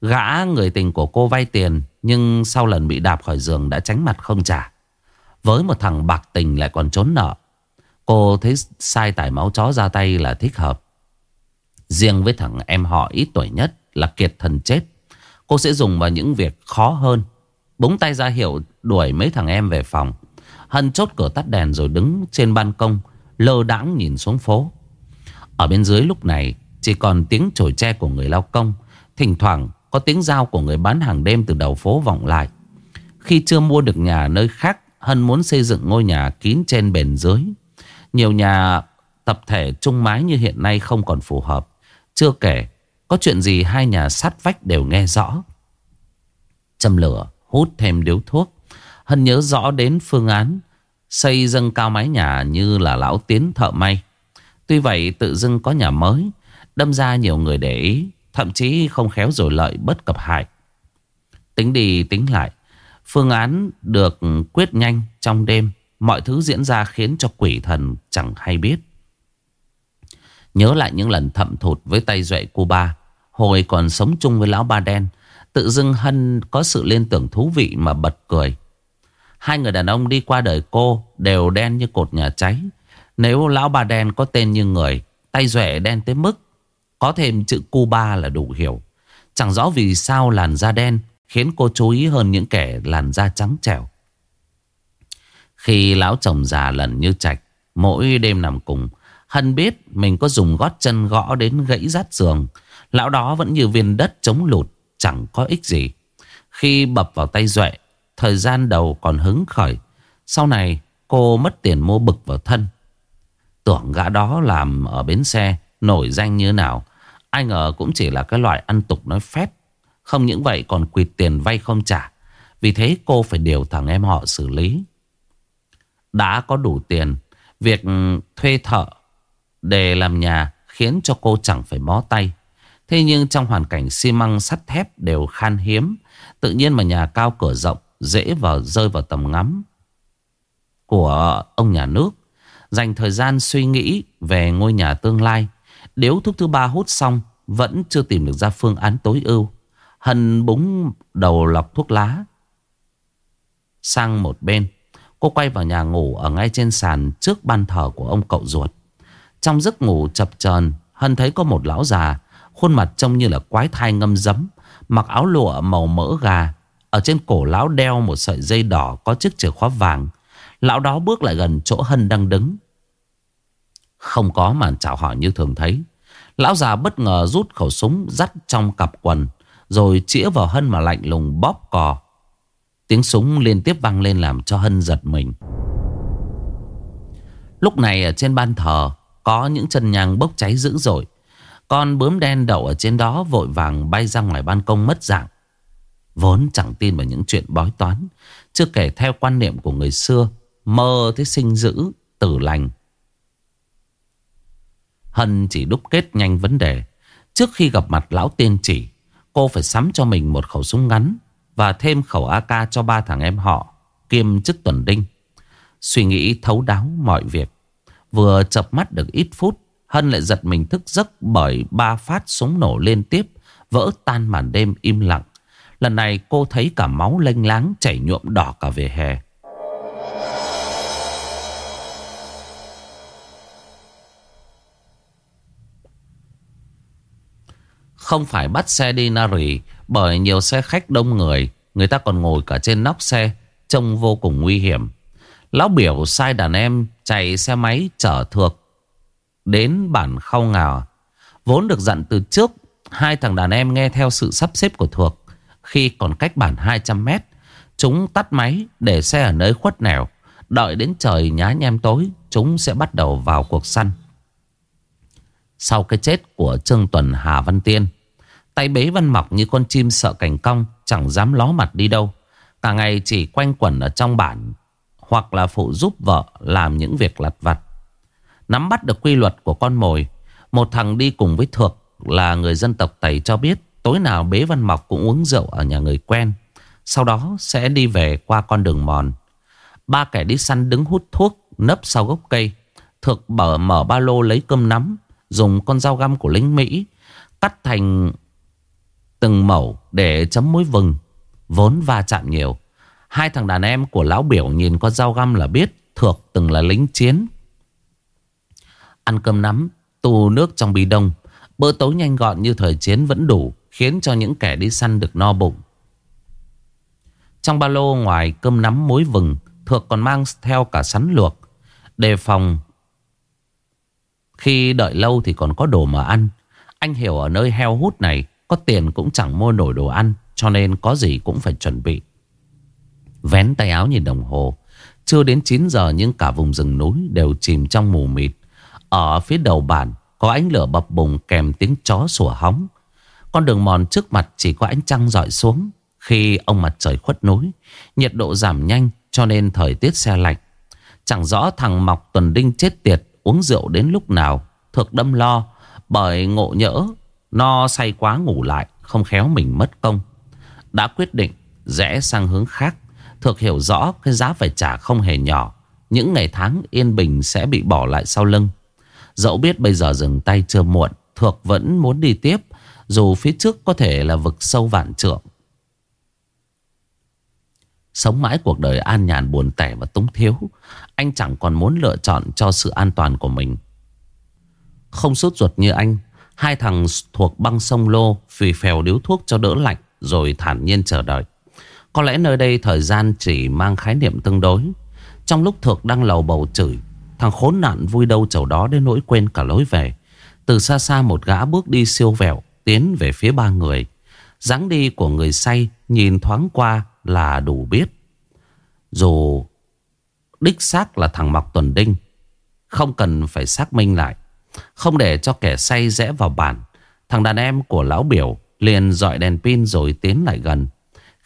Gã người tình của cô vay tiền, Nhưng sau lần bị đạp khỏi giường đã tránh mặt không trả. Với một thằng bạc tình lại còn trốn nợ. Cô thấy sai tải máu chó ra tay là thích hợp. Riêng với thằng em họ ít tuổi nhất là Kiệt thần chết. Cô sẽ dùng vào những việc khó hơn. Búng tay ra hiệu đuổi mấy thằng em về phòng. Hân chốt cửa tắt đèn rồi đứng trên ban công, Lơ đãng nhìn xuống phố. Ở bên dưới lúc này, Chỉ còn tiếng chổi tre của người lao công. Thỉnh thoảng, có tiếng dao của người bán hàng đêm từ đầu phố vọng lại. Khi chưa mua được nhà nơi khác, Hân muốn xây dựng ngôi nhà kín trên bền dưới. Nhiều nhà tập thể chung mái như hiện nay không còn phù hợp. Chưa kể, Có chuyện gì hai nhà sát vách đều nghe rõ. Châm lửa, Hút thêm điếu thuốc. Hân nhớ rõ đến phương án, Xây dâng cao mái nhà như là lão tiến thợ may. Tuy vậy, tự dưng có nhà mới, Đâm ra nhiều người để ý, Thậm chí không khéo rồi lợi bất cập hại. Tính đi tính lại, Phương án được quyết nhanh trong đêm. Mọi thứ diễn ra khiến cho quỷ thần chẳng hay biết. Nhớ lại những lần thậm thụt với tay duệ Cuba. Hồi còn sống chung với lão ba đen, Tự dưng Hân có sự liên tưởng thú vị mà bật cười. Hai người đàn ông đi qua đời cô Đều đen như cột nhà cháy. Nếu lão ba đen có tên như người, Tay duệ đen tới mức Có thêm chữ Cuba là đủ hiểu. Chẳng rõ vì sao làn da đen Khiến cô chú ý hơn những kẻ làn da trắng trẻo. Khi lão chồng già lần như trạch, Mỗi đêm nằm cùng Hân biết mình có dùng gót chân gõ đến gãy rát giường. Lão đó vẫn như viên đất chống lụt, Chẳng có ích gì. Khi bập vào tay Duệ, Thời gian đầu còn hứng khởi. Sau này, cô mất tiền mua bực vào thân. Tưởng gã đó làm ở bến xe, Nổi danh như nào, Ai ngờ cũng chỉ là cái loại ăn tục nói phép Không những vậy, còn quỵt tiền vay không trả. Vì thế cô phải điều thằng em họ xử lý. Đã có đủ tiền, Việc thuê thợ để làm nhà khiến cho cô chẳng phải bó tay. Thế nhưng trong hoàn cảnh xi măng sắt thép đều khan hiếm, tự nhiên mà nhà cao cửa rộng dễ vào rơi vào tầm ngắm của ông nhà nước. Dành thời gian suy nghĩ về ngôi nhà tương lai. Điếu thuốc thứ ba hút xong vẫn chưa tìm được ra phương án tối ưu. Hân búng đầu lọc thuốc lá. Sang một bên, cô quay vào nhà ngủ ở ngay trên sàn trước ban thờ của ông cậu ruột. Trong giấc ngủ chập chờn, Hân thấy có một lão già, Khuôn mặt trông như là quái thai ngâm dấm Mặc áo lụa màu mỡ gà. Ở trên cổ lão đeo một sợi dây đỏ Có chiếc chìa khóa vàng. Lão đó bước lại gần chỗ Hân đang đứng. Không có màn chào hỏi như thường thấy. Lão già bất ngờ rút khẩu súng Dắt trong cặp quần, Rồi chĩa vào Hân mà lạnh lùng bóp cò. Tiếng súng liên tiếp vang lên làm cho Hân giật mình. Lúc này ở trên ban thờ có những chân nhang bốc cháy dữ dội. Con bướm đen đậu ở trên đó vội vàng bay ra ngoài ban công mất dạng. Vốn chẳng tin vào những chuyện bói toán Chưa kể theo quan niệm của người xưa Mơ thế sinh dữ, tử lành. Hân chỉ đúc kết nhanh vấn đề. Trước khi gặp mặt lão tiên chỉ Cô phải sắm cho mình một khẩu súng ngắn Và thêm khẩu AK cho ba thằng em họ Kiêm chức tuần đinh. Suy nghĩ thấu đáo mọi việc. Vừa chập mắt được ít phút, Hân lại giật mình thức giấc bởi ba phát súng nổ liên tiếp, Vỡ tan màn đêm im lặng. Lần này cô thấy cả máu lênh láng chảy nhuộm đỏ cả về hè. Không phải bắt xe đi, Nari, Bởi nhiều xe khách đông người Người ta còn ngồi cả trên nóc xe, Trông vô cùng nguy hiểm. Lão biểu sai đàn em chạy xe máy chở thược đến bản khâu ngào. Vốn được dặn từ trước, hai thằng đàn em nghe theo sự sắp xếp của thược. Khi còn cách bản 200 mét, chúng tắt máy để xe ở nơi khuất nẻo. Đợi đến trời nhá nhem tối, chúng sẽ bắt đầu vào cuộc săn. Sau cái chết của Trương Tuần Hà Văn Tiên, tay bế Văn Mọc như con chim sợ cảnh cong, chẳng dám ló mặt đi đâu. Cả ngày chỉ quanh quẩn ở trong bản hoặc là phụ giúp vợ làm những việc lặt vặt. Nắm bắt được quy luật của con mồi, một thằng đi cùng với Thược là người dân tộc Tây cho biết tối nào bế Văn Mọc cũng uống rượu ở nhà người quen. Sau đó sẽ đi về qua con đường mòn. Ba kẻ đi săn đứng hút thuốc nấp sau gốc cây. Thược bở mở ba lô lấy cơm nắm, dùng con dao găm của lính Mỹ cắt thành từng mẩu để chấm muối vừng, vốn va chạm nhiều. Hai thằng đàn em của lão biểu nhìn con dao găm là biết, Thược từng là lính chiến. Ăn cơm nắm Tù nước trong bí đông. Bữa tối nhanh gọn như thời chiến vẫn đủ, Khiến cho những kẻ đi săn được no bụng. Trong ba lô ngoài cơm nắm muối vừng, Thược còn mang theo cả sắn luộc. Đề phòng, Khi đợi lâu thì còn có đồ mà ăn. Anh hiểu ở nơi heo hút này, Có tiền cũng chẳng mua nổi đồ ăn, Cho nên có gì cũng phải chuẩn bị. Vén tay áo nhìn đồng hồ. Chưa đến 9 giờ nhưng cả vùng rừng núi đều chìm trong mù mịt. Ở phía đầu bản, có ánh lửa bập bùng kèm tiếng chó sủa hóng. Con đường mòn trước mặt chỉ có ánh trăng dọi xuống. Khi ông mặt trời khuất núi, Nhiệt độ giảm nhanh cho nên thời tiết xe lạnh. Chẳng rõ thằng Mọc tuần đinh chết tiệt Uống rượu đến lúc nào, Thực đâm lo, Bởi ngộ nhỡ, No say quá ngủ lại, Không khéo mình mất công. Đã quyết định rẽ sang hướng khác. Thực hiểu rõ cái giá phải trả không hề nhỏ. Những ngày tháng yên bình sẽ bị bỏ lại sau lưng. Dẫu biết bây giờ dừng tay chưa muộn, Thược vẫn muốn đi tiếp, Dù phía trước có thể là vực sâu vạn trượng. Sống mãi cuộc đời an nhàn buồn tẻ và túng thiếu, Anh chẳng còn muốn lựa chọn cho sự an toàn của mình. Không sốt ruột như anh, Hai thằng thuộc băng sông lô Phì phèo điếu thuốc cho đỡ lạnh, Rồi thản nhiên chờ đợi. Có lẽ nơi đây thời gian chỉ mang khái niệm tương đối. Trong lúc Thược đang lầu bầu chửi, Thằng khốn nạn vui đâu chầu đó đến nỗi quên cả lối về. Từ xa xa một gã bước đi siêu vẹo, Tiến về phía ba người. dáng đi của người say, Nhìn thoáng qua là đủ biết. Dù Đích xác là thằng Mọc Tuần Đinh, Không cần phải xác minh lại. Không để cho kẻ say rẽ vào bản, Thằng đàn em của lão biểu Liền dọi đèn pin rồi tiến lại gần.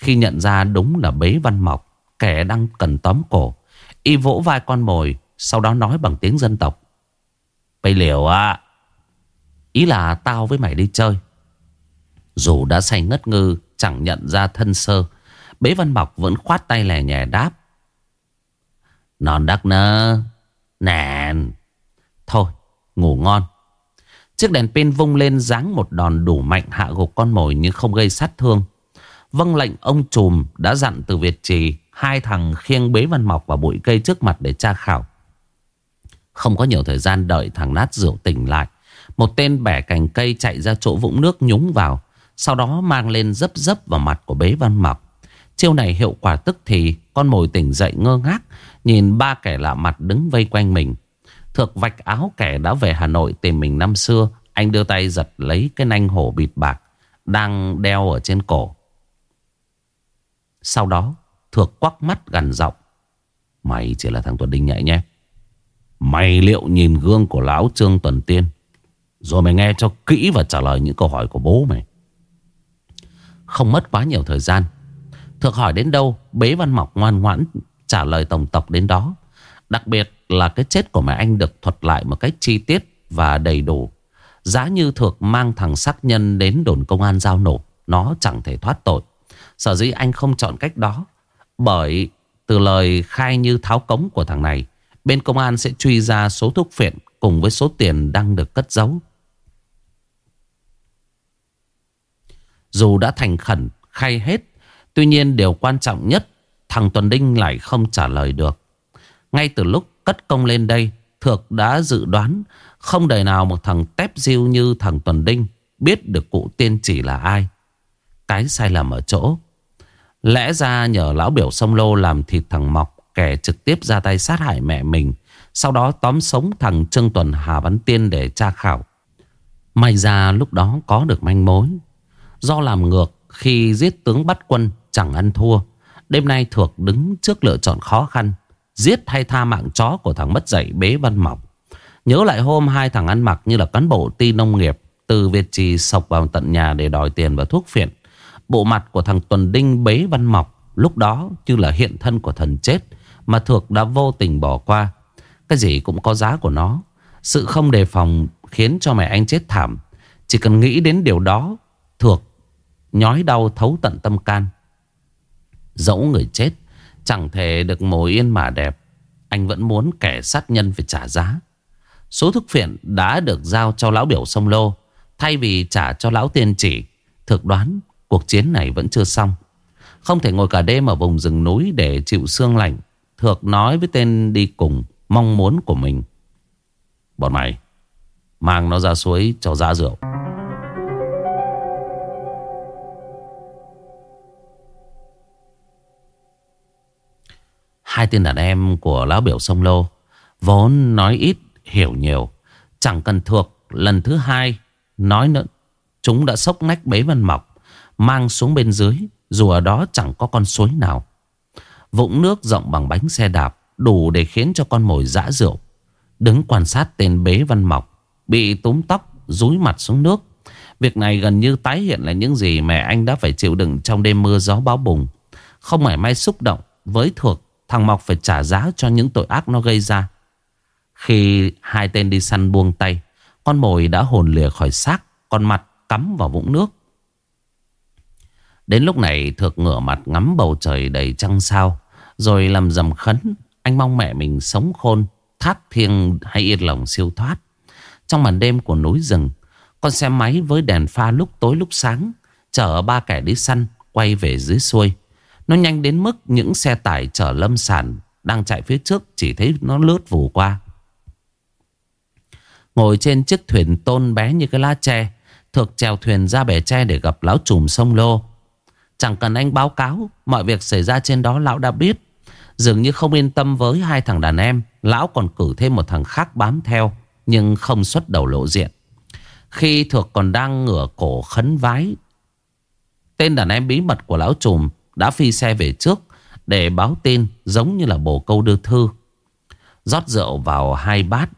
Khi nhận ra đúng là bế văn mọc Kẻ đang cần tóm cổ. Y vỗ vai con mồi, Sau đó nói bằng tiếng dân tộc. Bây liều à Ý là tao với mày đi chơi. Dù đã say ngất ngư, Chẳng nhận ra thân sơ, Bế Văn Mọc vẫn khoát tay lè nhẹ đáp. Non đắc nơ, Nèn. Thôi, ngủ ngon. Chiếc đèn pin vung lên giáng một đòn đủ mạnh hạ gục con mồi nhưng không gây sát thương. Vâng lệnh ông trùm đã dặn từ Việt Trì hai thằng khiêng bế văn mọc vào bụi cây trước mặt để tra khảo. Không có nhiều thời gian đợi thằng nát rượu tỉnh lại. Một tên bẻ cành cây chạy ra chỗ vũng nước nhúng vào. Sau đó mang lên dấp dấp vào mặt của bế văn mọc. Chiêu này hiệu quả tức thì con mồi tỉnh dậy ngơ ngác. Nhìn ba kẻ lạ mặt đứng vây quanh mình. Thược vạch áo kẻ đã về Hà Nội tìm mình năm xưa. Anh đưa tay giật lấy cái nanh hổ bịt bạc. Đang đeo ở trên cổ. Sau đó, Thược quắc mắt gần giọng. Mày chỉ là thằng Tuần Đinh nhạy nhé. Mày liệu nhìn gương của lão Trương Tuần Tiên, Rồi mày nghe cho kỹ và trả lời những câu hỏi của bố mày. Không mất quá nhiều thời gian, Thược hỏi đến đâu, Bế Văn Mọc ngoan ngoãn trả lời tổng tộc đến đó. Đặc biệt là cái chết của mẹ anh được thuật lại một cách chi tiết và đầy đủ. Giá như Thược mang thằng sát nhân đến đồn công an giao nộp, Nó chẳng thể thoát tội. Sở dĩ anh không chọn cách đó, Bởi từ lời khai như tháo cống của thằng này, Bên công an sẽ truy ra số thuốc phiện Cùng với số tiền đang được cất giấu. Dù đã thành khẩn, khai hết, Tuy nhiên điều quan trọng nhất, Thằng Tuần Đinh lại không trả lời được. Ngay từ lúc cất công lên đây, Thược đã dự đoán Không đời nào một thằng tép diêu như thằng Tuần Đinh Biết được cụ tiên chỉ là ai. Cái sai lầm ở chỗ. Lẽ ra nhờ lão biểu sông lô làm thịt thằng Mọc, Kẻ trực tiếp ra tay sát hại mẹ mình, Sau đó tóm sống thằng Trương Tuần Hà Văn Tiên để tra khảo. May ra lúc đó có được manh mối. Do làm ngược, khi giết tướng bắt quân chẳng ăn thua, Đêm nay Thược đứng trước lựa chọn khó khăn, Giết hay tha mạng chó của thằng mất dạy bế văn mọc. Nhớ lại hôm hai thằng ăn mặc như là cán bộ ti nông nghiệp, Từ Việt Trì sọc vào tận nhà để đòi tiền và thuốc phiện. Bộ mặt của thằng Tuần Đinh bế văn mọc, Lúc đó như là hiện thân của thần chết, Mà Thược đã vô tình bỏ qua. Cái gì cũng có giá của nó. Sự không đề phòng khiến cho mẹ anh chết thảm. Chỉ cần nghĩ đến điều đó, Thược nhói đau thấu tận tâm can. Dẫu người chết, Chẳng thể được ngồi yên mà đẹp. Anh vẫn muốn kẻ sát nhân phải trả giá. Số thức phiện đã được giao cho lão biểu sông lô. Thay vì trả cho lão tiên chỉ Thực đoán cuộc chiến này vẫn chưa xong. Không thể ngồi cả đêm ở vùng rừng núi để chịu sương lạnh. Thược nói với tên đi cùng Mong muốn của mình. Bọn mày, Mang nó ra suối cho ra rượu. Hai tên đàn em của lão biểu sông lô Vốn nói ít, hiểu nhiều. Chẳng cần thuộc lần thứ hai Nói nữa, Chúng đã sốc nách bế Văn Mọc. Mang xuống bên dưới Dù ở đó chẳng có con suối nào Vũng nước rộng bằng bánh xe đạp Đủ để khiến cho con mồi dã rượu Đứng quan sát tên bế Văn Mọc Bị túm tóc Rúi mặt xuống nước Việc này gần như tái hiện là những gì mẹ anh đã phải chịu đựng trong đêm mưa gió báo bùng. Không mảy may xúc động với thuộc thằng Mọc phải trả giá cho những tội ác nó gây ra. Khi hai tên đi săn buông tay, con mồi đã hồn lìa khỏi xác, con mặt cắm vào vũng nước. Đến lúc này Thược ngửa mặt ngắm bầu trời đầy trăng sao, rồi làm dầm khấn. Anh mong mẹ mình sống khôn, thác thiêng hay yên lòng siêu thoát. Trong màn đêm của núi rừng, con xe máy với đèn pha lúc tối lúc sáng chở ba kẻ đi săn quay về dưới xuôi. Nó nhanh đến mức những xe tải chở lâm sản đang chạy phía trước chỉ thấy nó lướt vù qua. Ngồi trên chiếc thuyền tôn bé như cái lá tre, thực chèo thuyền ra bể tre để gặp lão trùm sông Lô. Chẳng cần anh báo cáo, mọi việc xảy ra trên đó lão đã biết. Dường như không yên tâm với hai thằng đàn em, lão còn cử thêm một thằng khác bám theo, nhưng không xuất đầu lộ diện. Khi Thược còn đang ngửa cổ khấn vái Tên đàn em bí mật của lão trùm Đã phi xe về trước Để báo tin giống như là bồ câu đưa thư rót rượu vào hai bát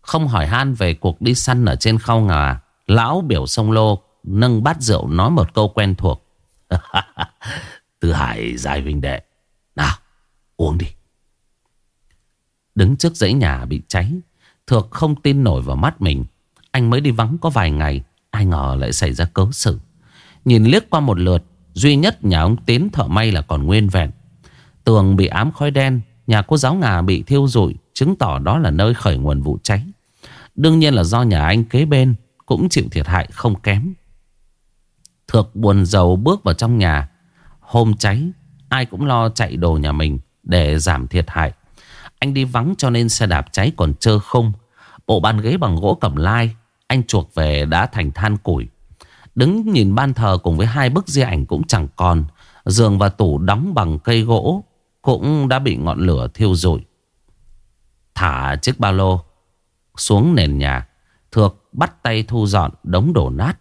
Không hỏi han về cuộc đi săn ở trên khao ngà Lão biểu sông lô Nâng bát rượu nói một câu quen thuộc. Từ hải dài huynh đệ, Nào, uống đi. Đứng trước dãy nhà bị cháy, Thược không tin nổi vào mắt mình. Anh mới đi vắng có vài ngày, Ai ngờ lại xảy ra cớ sự. Nhìn liếc qua một lượt, Duy nhất nhà ông Tiến thợ may là còn nguyên vẹn. Tường bị ám khói đen, Nhà cô giáo ngà bị thiêu rụi, Chứng tỏ đó là nơi khởi nguồn vụ cháy. Đương nhiên là do nhà anh kế bên, Cũng chịu thiệt hại không kém. Thược buồn giàu bước vào trong nhà Hôm cháy, Ai cũng lo chạy đồ nhà mình Để giảm thiệt hại anh đi vắng cho nên xe đạp cháy còn trơ không. Bộ bàn ghế bằng gỗ cẩm lai. Anh chuộc về đã thành than củi. Đứng nhìn ban thờ cùng với hai bức di ảnh cũng chẳng còn. Giường và tủ đóng bằng cây gỗ cũng đã bị ngọn lửa thiêu rụi. Thả chiếc ba lô xuống nền nhà. Thược bắt tay thu dọn đống đổ nát.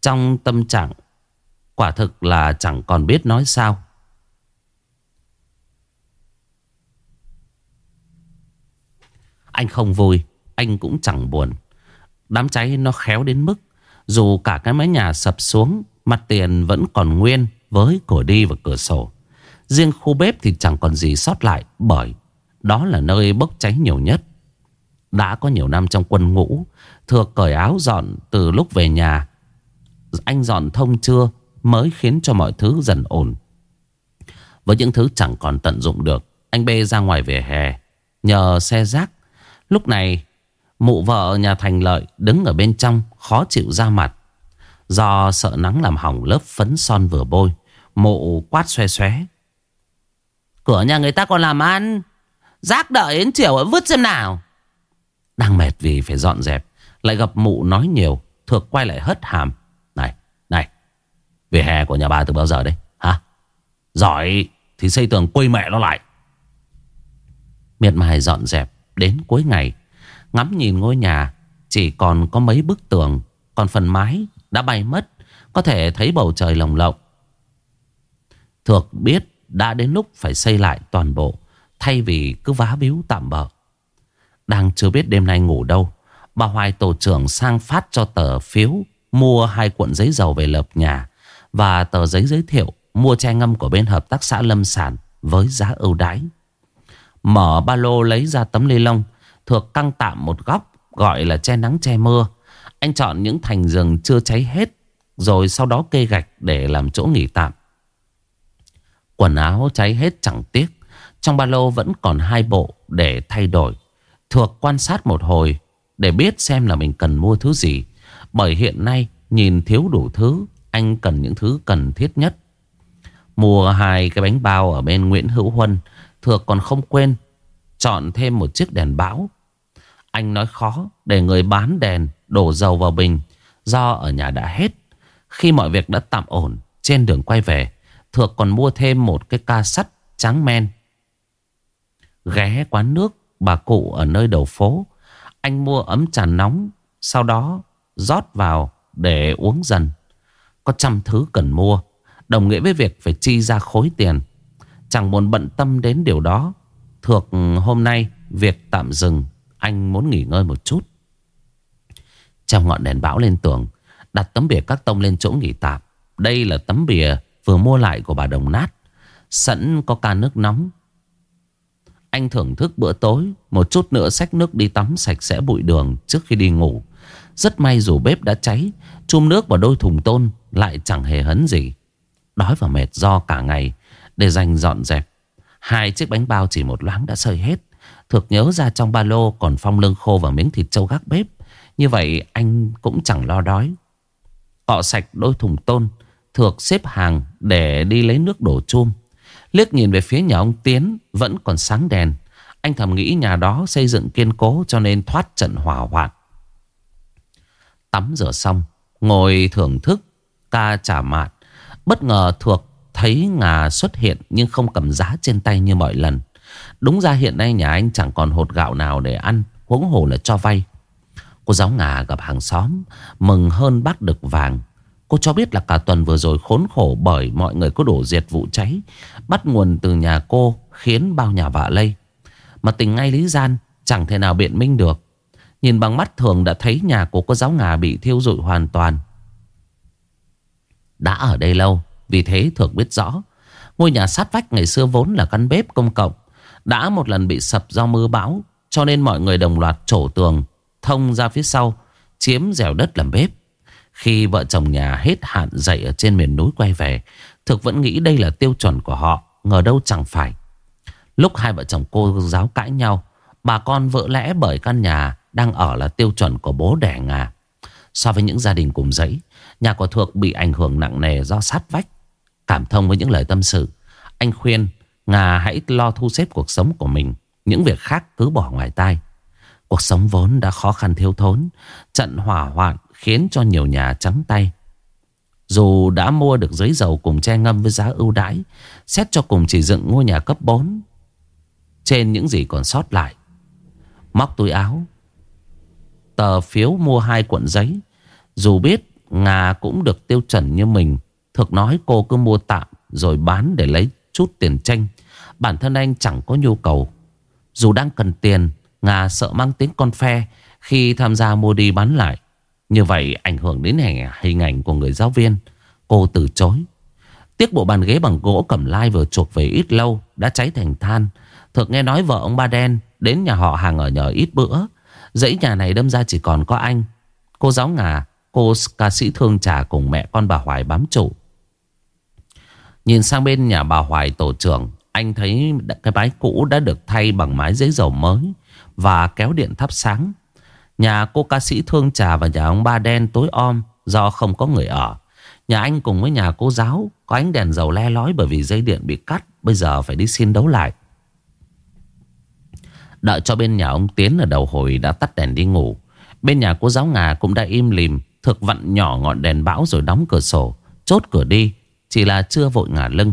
Trong tâm trạng quả thực là chẳng còn biết nói sao. Anh không vui, Anh cũng chẳng buồn. Đám cháy nó khéo đến mức, Dù cả cái mái nhà sập xuống, Mặt tiền vẫn còn nguyên Với cửa đi và cửa sổ. Riêng khu bếp thì chẳng còn gì sót lại Bởi đó là nơi bốc cháy nhiều nhất. Đã có nhiều năm trong quân ngũ Thừa cởi áo dọn từ lúc về nhà. Anh dọn thông chưa? Mới khiến cho mọi thứ dần ổn Với những thứ chẳng còn tận dụng được, Anh bê ra ngoài về hè, Nhờ xe rác Lúc này, mụ vợ nhà Thành Lợi đứng ở bên trong, khó chịu ra mặt. Do sợ nắng làm hỏng lớp phấn son vừa bôi. Mụ quát xoe xoé. Cửa nhà người ta còn làm ăn. Rác đợi đến chiều ở vứt xem nào. Đang mệt vì phải dọn dẹp. Lại gặp mụ nói nhiều. Thược quay lại hất hàm. Vỉa. Về hè của nhà bà từ bao giờ đây? Hả? Giỏi, thì xây tường quây mẹ nó lại. Miệt mài dọn dẹp. Đến cuối ngày, Ngắm nhìn ngôi nhà, Chỉ còn có mấy bức tường, Còn phần mái đã bay mất, Có thể thấy bầu trời lồng lộng Thược biết đã đến lúc phải xây lại toàn bộ, Thay vì cứ vá biếu tạm bợ Đang chưa biết đêm nay ngủ đâu, Bà Hoài tổ trưởng sang phát cho tờ phiếu Mua hai cuộn giấy dầu về lợp nhà và tờ giấy giới thiệu Mua che ngâm của bên hợp tác xã Lâm Sản Với giá ưu đãi. Mở ba lô lấy ra tấm lê lông Thược căng tạm một góc, Gọi là che nắng che mưa. Anh chọn những thành rừng chưa cháy hết, Rồi sau đó kê gạch để làm chỗ nghỉ tạm. Quần áo cháy hết chẳng tiếc, Trong ba lô vẫn còn hai bộ để thay đổi. Thược quan sát một hồi, Để biết xem là mình cần mua thứ gì. Bởi hiện nay nhìn thiếu đủ thứ anh cần những thứ cần thiết nhất. Mua hai cái bánh bao ở bên Nguyễn Hữu Huân, Thược còn không quên Chọn thêm một chiếc đèn bão. Anh nói khó để người bán đèn Đổ dầu vào bình, Do ở nhà đã hết. Khi mọi việc đã tạm ổn, Trên đường quay về, Thược còn mua thêm một cái ca sắt trắng men. Ghé quán nước bà cụ ở nơi đầu phố, Anh mua ấm trà nóng, Sau đó rót vào để uống dần. Có trăm thứ cần mua, Đồng nghĩa với việc phải chi ra khối tiền. Chẳng muốn bận tâm đến điều đó, thuộc hôm nay Việc tạm dừng, Anh muốn nghỉ ngơi một chút. Trong ngọn đèn bão lên tường, Đặt tấm bìa các tông lên chỗ nghỉ tạm. Đây là tấm bìa vừa mua lại của bà Đồng Nát. Sẵn có ca nước nóng. Anh thưởng thức bữa tối, Một chút nữa xách nước đi tắm sạch sẽ bụi đường trước khi đi ngủ. Rất may dù bếp đã cháy, Chum nước vào đôi thùng tôn Lại chẳng hề hấn gì. Đói và mệt do cả ngày, Để dành dọn dẹp. Hai chiếc bánh bao chỉ một loáng đã sơi hết. Thực nhớ ra trong ba lô còn phong lương khô và miếng thịt trâu gác bếp. Như vậy anh cũng chẳng lo đói. Cọ sạch đôi thùng tôn, Thược xếp hàng để đi lấy nước đổ chum. Liếc nhìn về phía nhà ông Tiến, Vẫn còn sáng đèn. Anh thầm nghĩ nhà đó xây dựng kiên cố Cho nên thoát trận hỏa hoạn. Tắm rửa xong, Ngồi thưởng thức ca trả mạn Bất ngờ thuộc thấy Ngà xuất hiện Nhưng không cầm giá trên tay như mọi lần Đúng ra hiện nay nhà anh chẳng còn hột gạo nào để ăn, Huống hồ là cho vay Cô giáo Ngà gặp hàng xóm, Mừng hơn bắt được vàng Cô cho biết là cả tuần vừa rồi khốn khổ bởi mọi người có đổ diệt vụ cháy. Bắt nguồn từ nhà cô khiến bao nhà vạ lây. Mà tình ngay lý gian, chẳng thể nào biện minh được. Nhìn bằng mắt thường đã thấy nhà của cô giáo ngà bị thiêu rụi hoàn toàn. Đã ở đây lâu, vì thế thường biết rõ. Ngôi nhà sát vách ngày xưa vốn là căn bếp công cộng. Đã một lần bị sập do mưa bão. Cho nên mọi người đồng loạt trổ tường, thông ra phía sau, chiếm dẻo đất làm bếp. Khi vợ chồng nhà hết hạn dậy ở trên miền núi quay về, Thực vẫn nghĩ đây là tiêu chuẩn của họ, ngờ đâu chẳng phải. Lúc hai vợ chồng cô giáo cãi nhau, bà con vỡ lẽ bởi căn nhà đang ở là tiêu chuẩn của bố đẻ Ngà. So với những gia đình cùng dãy, nhà của Thược bị ảnh hưởng nặng nề do sát vách. Cảm thông với những lời tâm sự, anh khuyên Ngà hãy lo thu xếp cuộc sống của mình, những việc khác cứ bỏ ngoài tai. Cuộc sống vốn đã khó khăn thiếu thốn, trận hỏa hoạn Khiến cho nhiều nhà trắng tay Dù đã mua được giấy dầu cùng che ngâm với giá ưu đãi Xét cho cùng chỉ dựng ngôi nhà cấp 4 Trên những gì còn sót lại Móc túi áo Tờ phiếu mua hai cuộn giấy. Dù biết Ngà cũng được tiêu chuẩn như mình Thực nói cô cứ mua tạm Rồi bán để lấy chút tiền tranh. Bản thân anh chẳng có nhu cầu. Dù đang cần tiền Ngà sợ mang tiếng con phe Khi tham gia mua đi bán lại. Như vậy ảnh hưởng đến hình ảnh của người giáo viên. Cô từ chối. Tiếc bộ bàn ghế bằng gỗ cẩm lai vừa chuộc về ít lâu Đã cháy thành than. Thực nghe nói vợ ông ba đen Đến nhà họ hàng ở nhờ ít bữa. Dãy nhà này đâm ra chỉ còn có anh Cô giáo ngà, Cô ca sĩ thương trà cùng mẹ con bà Hoài bám trụ Nhìn sang bên nhà bà Hoài tổ trưởng, Anh thấy cái mái cũ đã được thay bằng mái giấy dầu mới Và kéo điện thắp sáng Nhà cô ca sĩ thương trà và nhà ông ba đen tối om, do không có người ở. Nhà anh cùng với nhà cô giáo, có ánh đèn dầu le lói bởi vì dây điện bị cắt. Bây giờ phải đi xin đấu lại. Đợi cho bên nhà ông Tiến ở đầu hồi đã tắt đèn đi ngủ. Bên nhà cô giáo ngà cũng đã im lìm. Thực vặn nhỏ ngọn đèn bão rồi đóng cửa sổ. Chốt cửa đi. Chỉ là chưa vội ngả lưng.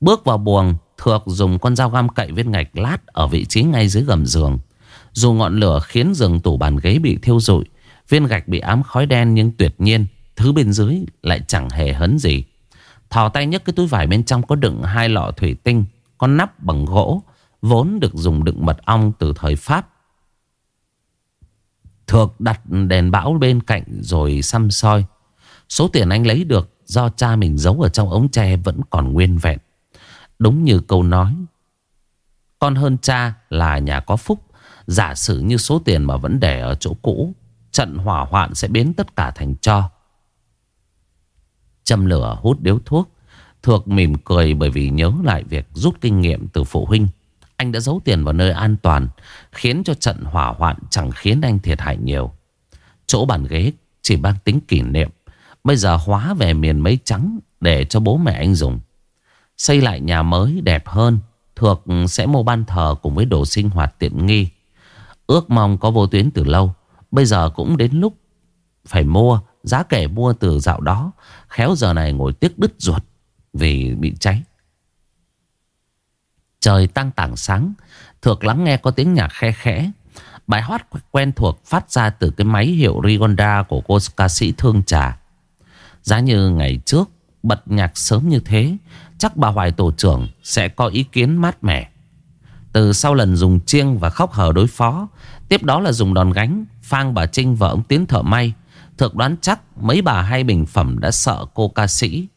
Bước vào buồng. Thược dùng con dao găm cậy viên ngạch lát ở vị trí ngay dưới gầm giường. Dù ngọn lửa khiến giường tủ bàn ghế bị thiêu rụi, Viên gạch bị ám khói đen nhưng tuyệt nhiên, Thứ bên dưới lại chẳng hề hấn gì Thò tay nhấc cái túi vải bên trong có đựng hai lọ thủy tinh Con nắp bằng gỗ Vốn được dùng đựng mật ong từ thời Pháp. Thược đặt đèn bão bên cạnh rồi xăm soi. Số tiền anh lấy được do cha mình giấu ở trong ống tre vẫn còn nguyên vẹn. Đúng như câu nói, Con hơn cha là nhà có phúc. Giả sử như số tiền mà vẫn để ở chỗ cũ, Trận hỏa hoạn sẽ biến tất cả thành cho. Châm lửa hút điếu thuốc, Thược mỉm cười bởi vì nhớ lại việc rút kinh nghiệm từ phụ huynh. Anh đã giấu tiền vào nơi an toàn, Khiến cho trận hỏa hoạn chẳng khiến anh thiệt hại nhiều. Chỗ bàn ghế chỉ mang tính kỷ niệm, Bây giờ hóa về miền mấy trắng Để cho bố mẹ anh dùng. Xây lại nhà mới đẹp hơn, thuộc sẽ mua ban thờ cùng với đồ sinh hoạt tiện nghi. Ước mong có vô tuyến từ lâu, Bây giờ cũng đến lúc Phải mua, Giá kẻ mua từ dạo đó, Khéo giờ này ngồi tiếc đứt ruột vì bị cháy. Trời tăng tảng sáng, Thược lắng nghe có tiếng nhạc khe khẽ. Bài hát quen thuộc phát ra từ cái máy hiệu Rigonda của cô ca sĩ Thương Trà. Giá như ngày trước bật nhạc sớm như thế, chắc bà Hoài tổ trưởng sẽ có ý kiến mát mẻ. Từ sau lần dùng chiêng và khóc hở đối phó, tiếp đó là dùng đòn gánh, Phang bà Trinh và ông Tiến thợ may. Thược đoán chắc mấy bà hay bình phẩm đã sợ cô ca sĩ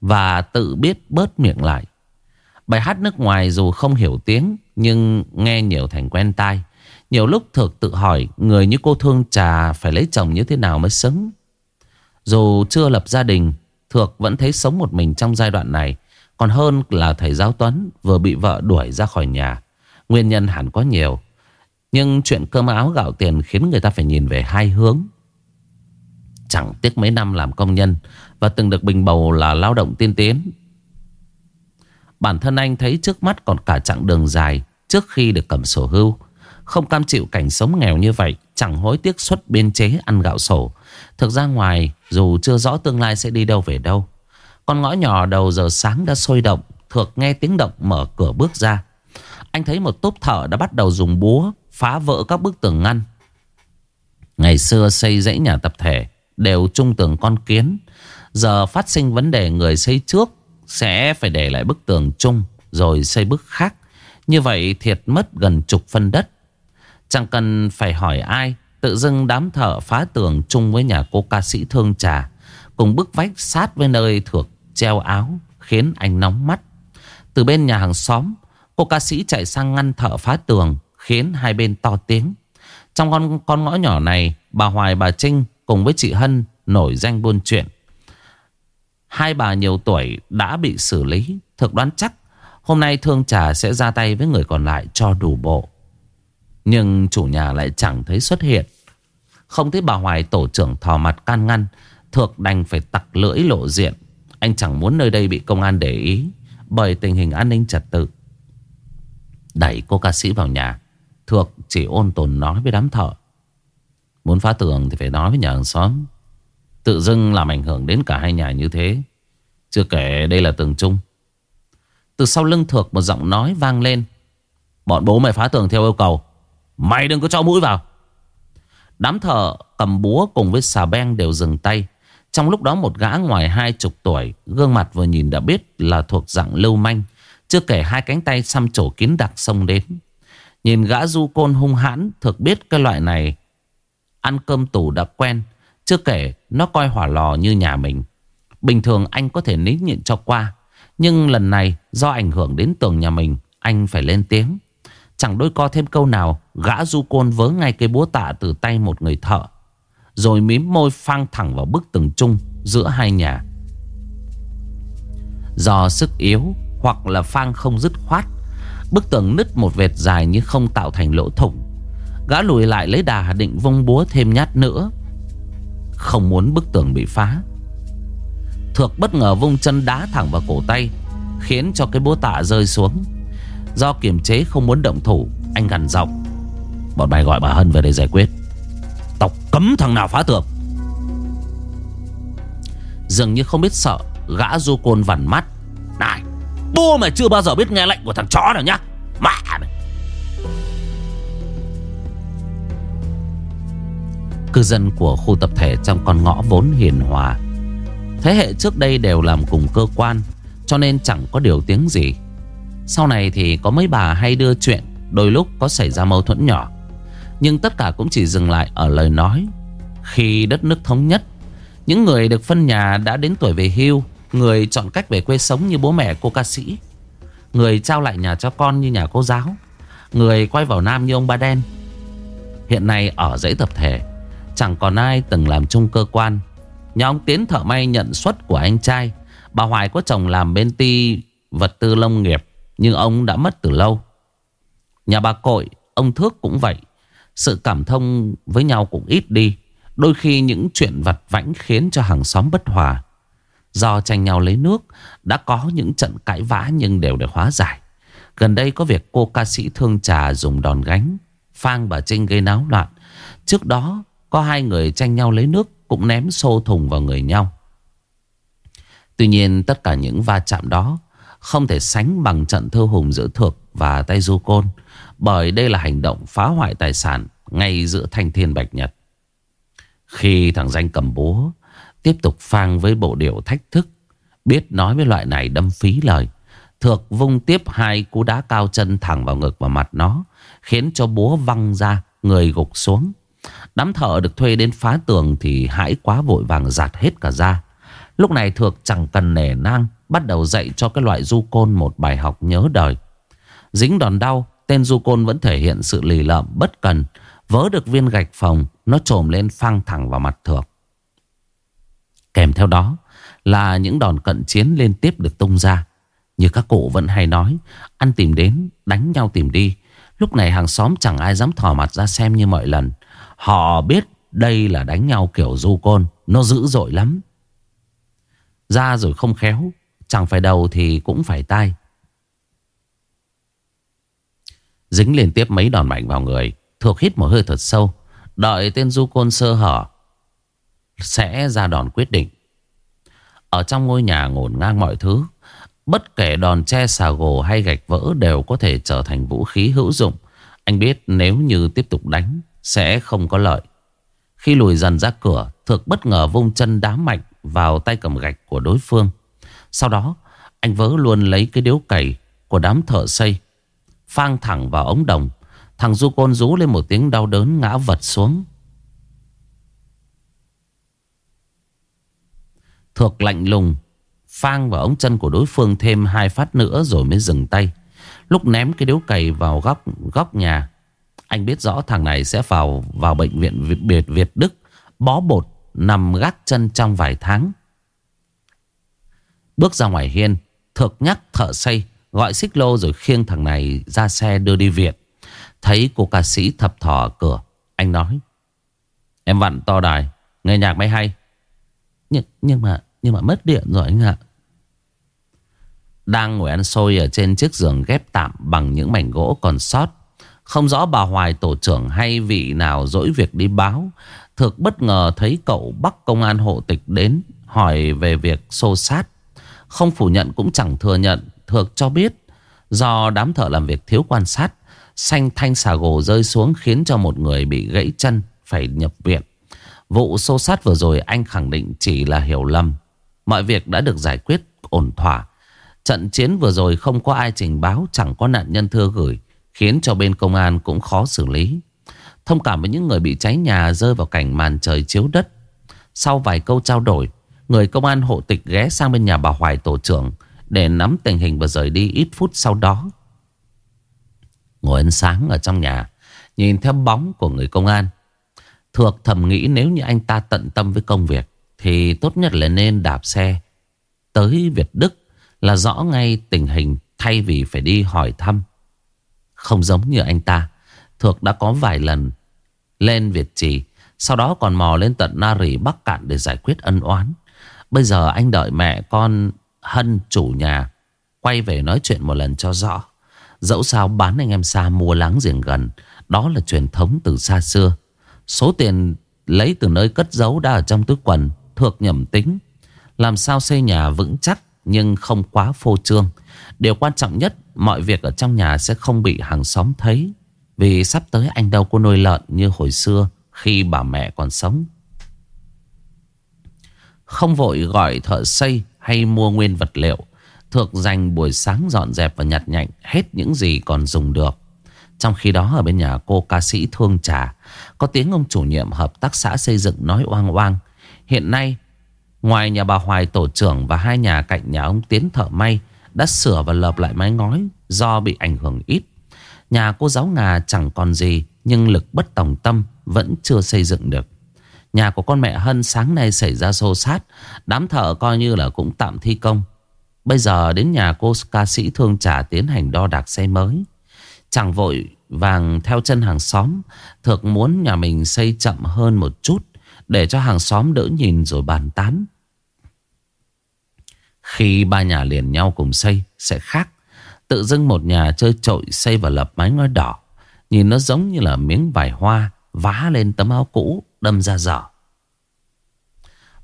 và tự biết bớt miệng lại. Bài hát nước ngoài dù không hiểu tiếng nhưng nghe nhiều thành quen tai. Nhiều lúc thực tự hỏi người như cô Thương Trà phải lấy chồng như thế nào mới xứng. Dù chưa lập gia đình, Thược vẫn thấy sống một mình trong giai đoạn này. Còn hơn là thầy giáo Tuấn vừa bị vợ đuổi ra khỏi nhà. Nguyên nhân hẳn có nhiều. Nhưng chuyện cơm áo gạo tiền khiến người ta phải nhìn về hai hướng. Chẳng tiếc mấy năm làm công nhân và từng được bình bầu là lao động tiên tiến. Bản thân anh thấy trước mắt còn cả chặng đường dài trước khi được cầm sổ hưu. Không cam chịu cảnh sống nghèo như vậy, chẳng hối tiếc xuất biên chế ăn gạo sổ. Thực ra ngoài, dù chưa rõ tương lai sẽ đi đâu về đâu. Con ngõ nhỏ đầu giờ sáng đã sôi động, Thược nghe tiếng động mở cửa bước ra. Anh thấy một tốp thợ đã bắt đầu dùng búa phá vỡ các bức tường ngăn. Ngày xưa xây dãy nhà tập thể đều trung tường con kiến. Giờ phát sinh vấn đề người xây trước sẽ phải để lại bức tường chung rồi xây bức khác. Như vậy thiệt mất gần chục phân đất. Chẳng cần phải hỏi ai, tự dưng đám thợ phá tường chung với nhà cô ca sĩ Thương Trà, cùng bức vách sát với nơi thuộc treo áo, khiến anh nóng mắt. Từ bên nhà hàng xóm, cô ca sĩ chạy sang ngăn thợ phá tường, khiến hai bên to tiếng. Trong con, con ngõ nhỏ này, bà Hoài bà Trinh cùng với chị Hân nổi danh buôn chuyện. Hai bà nhiều tuổi đã bị xử lý, thực đoán chắc hôm nay Thương Trà sẽ ra tay với người còn lại cho đủ bộ. Nhưng chủ nhà lại chẳng thấy xuất hiện. Không thấy bà Hoài tổ trưởng thò mặt can ngăn, Thược đành phải tặc lưỡi lộ diện. Anh chẳng muốn nơi đây bị công an để ý bởi tình hình an ninh trật tự. Đẩy cô ca sĩ vào nhà. Thược chỉ ôn tồn nói với đám thợ Muốn phá tường thì phải nói với nhà hàng xóm Tự dưng làm ảnh hưởng đến cả hai nhà như thế. Chưa kể đây là tường trung Từ sau lưng Thược một giọng nói vang lên. Bọn bố mày phá tường theo yêu cầu. Mày đừng có cho mũi vào. Đám thợ cầm búa cùng với xà beng đều dừng tay. Trong lúc đó một gã ngoài hai chục tuổi, Gương mặt vừa nhìn đã biết là thuộc dạng lưu manh, Chưa kể hai cánh tay xăm trổ kín đặc xông đến. Nhìn gã du côn hung hãn Thực biết cái loại này Ăn cơm tủ đã quen chưa kể, nó coi hỏa lò như nhà mình. Bình thường anh có thể nín nhịn cho qua, Nhưng lần này do ảnh hưởng đến tường nhà mình, Anh phải lên tiếng. Chẳng đôi co thêm câu nào, Gã du côn vớ ngay cây búa tạ từ tay một người thợ, Rồi mím môi phang thẳng vào bức tường chung Giữa hai nhà. Do sức yếu Hoặc là phang không dứt khoát, Bức tường nứt một vệt dài nhưng không tạo thành lỗ thủng. Gã lùi lại lấy đà định vung búa thêm nhát nữa không muốn bức tường bị phá. Thược bất ngờ vung chân đá thẳng vào cổ tay, Khiến cho cái búa tạ rơi xuống. Do kiềm chế không muốn động thủ, Anh gằn giọng. Bọn mày gọi bà Hân về đây giải quyết. Tộc cấm thằng nào phá tường? Dường như không biết sợ, Gã du côn vằn mắt. Này Bố mày chưa bao giờ biết nghe lệnh của thằng chó nào nhá. Mẹ Cư dân của khu tập thể trong con ngõ vốn hiền hòa. Thế hệ trước đây đều làm cùng cơ quan, Cho nên chẳng có điều tiếng gì. Sau này thì có mấy bà hay đưa chuyện, Đôi lúc có xảy ra mâu thuẫn nhỏ. Nhưng tất cả cũng chỉ dừng lại ở lời nói. Khi đất nước thống nhất, Những người được phân nhà đã đến tuổi về hưu, Người chọn cách về quê sống như bố mẹ cô ca sĩ. Người trao lại nhà cho con như nhà cô giáo. Người quay vào Nam như ông Ba Đen. Hiện nay ở dãy tập thể Chẳng còn ai từng làm chung cơ quan. Nhà ông Tiến thợ may nhận suất của anh trai. Bà Hoài có chồng làm bên ti vật tư lông nghiệp, Nhưng ông đã mất từ lâu. Nhà bà Cội, Ông Thước cũng vậy. Sự cảm thông với nhau cũng ít đi. Đôi khi những chuyện vặt vãnh khiến cho hàng xóm bất hòa. Do tranh nhau lấy nước, Đã có những trận cãi vã nhưng đều được hóa giải. Gần đây có việc cô ca sĩ thương trà dùng đòn gánh, Phang bà Trinh gây náo loạn. Trước đó có hai người tranh nhau lấy nước Cũng ném xô thùng vào người nhau Tuy nhiên tất cả những va chạm đó không thể sánh bằng trận thơ hùng giữa Thược và tay du côn. Bởi đây là hành động phá hoại tài sản ngay giữa thanh thiên bạch nhật. Khi thằng danh cầm búa tiếp tục phang với bộ điệu thách thức, biết nói với loại này đâm phí lời. Thược vung tiếp hai cú đá cao chân thẳng vào ngực và mặt nó, khiến cho búa văng ra, người gục xuống. Đám thợ được thuê đến phá tường thì hãi quá vội vàng giạt hết cả ra. Lúc này Thược chẳng cần nể nang, bắt đầu dạy cho cái loại du côn một bài học nhớ đời. Dính đòn đau, tên du côn vẫn thể hiện sự lì lợm bất cần. Vớ được viên gạch phòng, nó trồm lên phang thẳng vào mặt Thược. Kèm theo đó là những đòn cận chiến liên tiếp được tung ra. Như các cụ vẫn hay nói, ăn tìm đến, đánh nhau tìm đi. Lúc này hàng xóm chẳng ai dám thò mặt ra xem như mọi lần. Họ biết đây là đánh nhau kiểu du côn, nó dữ dội lắm. Ra rồi không khéo, chẳng phải đầu thì cũng phải tay. Dính liên tiếp mấy đòn mạnh vào người, thuộc hít một hơi thật sâu. Đợi tên du côn sơ hở, sẽ ra đòn quyết định. Ở trong ngôi nhà ngổn ngang mọi thứ, Bất kể đòn che xà gồ hay gạch vỡ đều có thể trở thành vũ khí hữu dụng. Anh biết nếu như tiếp tục đánh sẽ không có lợi. Khi lùi dần ra cửa, Thược bất ngờ vung chân đá mạnh vào tay cầm gạch của đối phương. Sau đó, anh vớ luôn lấy cái điếu cày của đám thợ xây. Phang thẳng vào ống đồng. Thằng Du Côn rú lên một tiếng đau đớn ngã vật xuống. Thược lạnh lùng Phang vào ống chân của đối phương thêm hai phát nữa rồi mới dừng tay. Lúc ném cái điếu cày vào góc góc nhà, anh biết rõ thằng này sẽ vào vào bệnh viện Việt, Việt, Việt Đức, bó bột, nằm gác chân trong vài tháng. Bước ra ngoài hiên, thực nhắc thợ xây, gọi xích lô rồi khiêng thằng này ra xe đưa đi viện. Thấy cô ca sĩ thập thò ở cửa, anh nói. Em vặn to đài, nghe nhạc mới hay. Nhưng, nhưng mà nhưng mà mất điện rồi anh ạ Đang ngồi ăn xôi ở trên chiếc giường ghép tạm Bằng những mảnh gỗ còn sót không rõ bà Hoài tổ trưởng hay vị nào dỗi việc đi báo. Thực bất ngờ thấy cậu bắt công an hộ tịch đến Hỏi về việc xô sát. Không phủ nhận cũng chẳng thừa nhận Thực cho biết. Do đám thợ làm việc thiếu quan sát Xanh thanh xà gồ rơi xuống Khiến cho một người bị gãy chân Phải nhập viện. Vụ xô sát vừa rồi anh khẳng định chỉ là hiểu lầm. Mọi việc đã được giải quyết ổn thỏa. Trận chiến vừa rồi không có ai trình báo, chẳng có nạn nhân thưa gửi, khiến cho bên công an cũng khó xử lý. Thông cảm với những người bị cháy nhà rơi vào cảnh màn trời chiếu đất. Sau vài câu trao đổi, người công an hộ tịch ghé sang bên nhà bà Hoài tổ trưởng để nắm tình hình và rời đi ít phút sau đó. Ngồi ăn sáng ở trong nhà, nhìn theo bóng của người công an. Thược thầm nghĩ nếu như anh ta tận tâm với công việc thì tốt nhất là nên đạp xe tới Việt Đức là rõ ngay tình hình thay vì phải đi hỏi thăm. Không giống như anh ta, Thược đã có vài lần lên Việt Trì, sau đó còn mò lên tận Na Rì Bắc Cạn để giải quyết ân oán. Bây giờ anh đợi mẹ con Hân chủ nhà quay về nói chuyện một lần cho rõ. Dẫu sao bán anh em xa mua láng giềng gần, đó là truyền thống từ xa xưa. Số tiền lấy từ nơi cất giấu đã ở trong túi quần thuộc nhầm tính. Làm sao xây nhà vững chắc nhưng không quá phô trương. Điều quan trọng nhất, mọi việc ở trong nhà sẽ không bị hàng xóm thấy. Vì sắp tới anh đâu có nuôi lợn như hồi xưa khi bà mẹ còn sống. Không vội gọi thợ xây hay mua nguyên vật liệu. Thược dành buổi sáng dọn dẹp và nhặt nhạnh hết những gì còn dùng được. Trong khi đó ở bên nhà cô ca sĩ Thương Trà Có tiếng ông chủ nhiệm hợp tác xã xây dựng nói oang oang Hiện nay Ngoài nhà bà Hoài tổ trưởng và hai nhà cạnh nhà ông Tiến thợ may đã sửa và lợp lại mái ngói Do bị ảnh hưởng ít. Nhà cô giáo ngà chẳng còn gì, Nhưng lực bất tòng tâm Vẫn chưa xây dựng được. Nhà của con mẹ Hân sáng nay xảy ra xô sát Đám thợ coi như là cũng tạm thi công. Bây giờ đến nhà cô ca sĩ thương trả tiến hành đo đạc xây mới. Chẳng vội vàng theo chân hàng xóm Thược muốn nhà mình xây chậm hơn một chút để cho hàng xóm đỡ nhìn rồi bàn tán. Khi ba nhà liền nhau cùng xây Sẽ khác Tự dưng một nhà chơi trội xây và lập mái ngói đỏ Nhìn nó giống như là miếng vải hoa Vá lên tấm áo cũ Đâm ra dở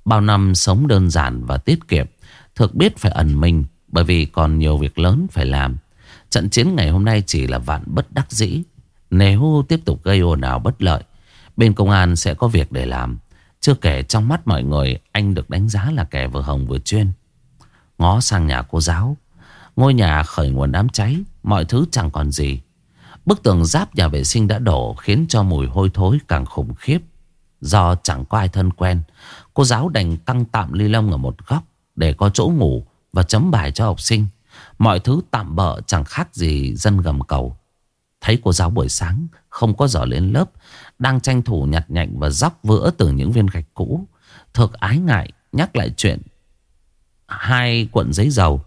Bao năm sống đơn giản và tiết kiệm Thực biết phải ẩn mình bởi vì còn nhiều việc lớn phải làm. Trận chiến ngày hôm nay chỉ là vạn bất đắc dĩ. Nếu tiếp tục gây ồn ào bất lợi, bên công an sẽ có việc để làm. Chưa kể trong mắt mọi người, anh được đánh giá là kẻ vừa hồng vừa chuyên. Ngó sang nhà cô giáo, ngôi nhà khởi nguồn đám cháy, mọi thứ chẳng còn gì. Bức tường giáp nhà vệ sinh đã đổ khiến cho mùi hôi thối càng khủng khiếp. Do chẳng có ai thân quen, cô giáo đành căng tạm ly lông ở một góc để có chỗ ngủ và chấm bài cho học sinh. Mọi thứ tạm bợ chẳng khác gì dân gầm cầu. Thấy cô giáo buổi sáng không có giỏ lên lớp, đang tranh thủ nhặt nhạnh và róc vữa từ những viên gạch cũ. Thực ái ngại nhắc lại chuyện hai cuộn giấy dầu.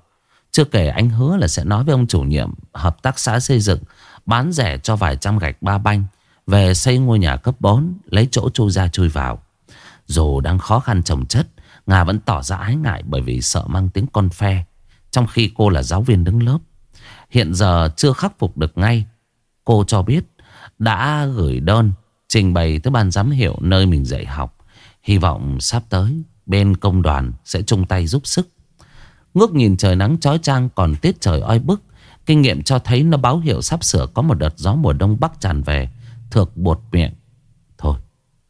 Chưa kể anh hứa là sẽ nói với ông chủ nhiệm hợp tác xã xây dựng bán rẻ cho vài trăm gạch ba banh về xây ngôi nhà cấp 4 lấy chỗ chui ra chui vào. Dù đang khó khăn trồng chất, Nga vẫn tỏ ra ái ngại bởi vì sợ mang tiếng con phe. Trong khi cô là giáo viên đứng lớp Hiện giờ chưa khắc phục được ngay Cô cho biết Đã gửi đơn Trình bày tới ban giám hiệu nơi mình dạy học Hy vọng sắp tới Bên công đoàn sẽ chung tay giúp sức Ngước nhìn trời nắng chói chang Còn tiết trời oi bức. Kinh nghiệm cho thấy nó báo hiệu sắp sửa Có một đợt gió mùa đông bắc tràn về. Thược buột miệng. Thôi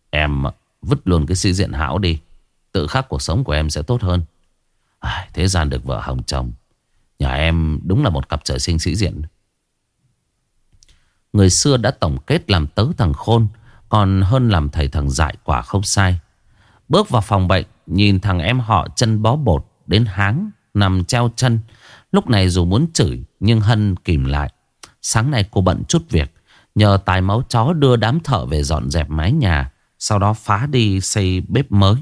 em vứt luôn cái sĩ diện hảo đi. Tự khắc cuộc sống của em sẽ tốt hơn. À, Thế gian được vợ hồng chồng. Nhà em đúng là một cặp trời sinh sĩ diện. Người xưa đã tổng kết làm tớ thằng khôn Còn hơn làm thầy thằng dại quả không sai. Bước vào phòng bệnh Nhìn thằng em họ chân bó bột Đến háng nằm treo chân. Lúc này dù muốn chửi, Nhưng Hân kìm lại. Sáng nay cô bận chút việc, Nhờ tài máu chó đưa đám thợ về dọn dẹp mái nhà, Sau đó phá đi xây bếp mới.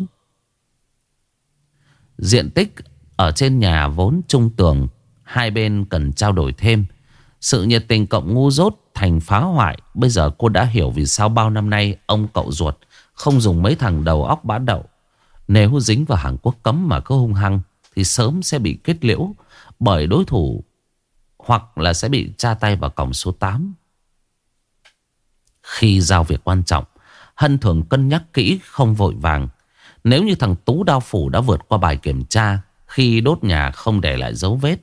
Diện tích ở trên nhà vốn trung tường, Hai bên cần trao đổi thêm. Sự nhiệt tình cộng ngu dốt, thành phá hoại. Bây giờ cô đã hiểu vì sao bao năm nay Ông cậu ruột không dùng mấy thằng đầu óc bá đậu. Nếu dính vào Hàn Quốc cấm mà cứ hung hăng thì sớm sẽ bị kết liễu Bởi đối thủ Hoặc là sẽ bị tra tay vào cổng số 8 Khi giao việc quan trọng, Hân thường cân nhắc kỹ không vội vàng. Nếu như thằng Tú Đao Phủ đã vượt qua bài kiểm tra Khi đốt nhà không để lại dấu vết,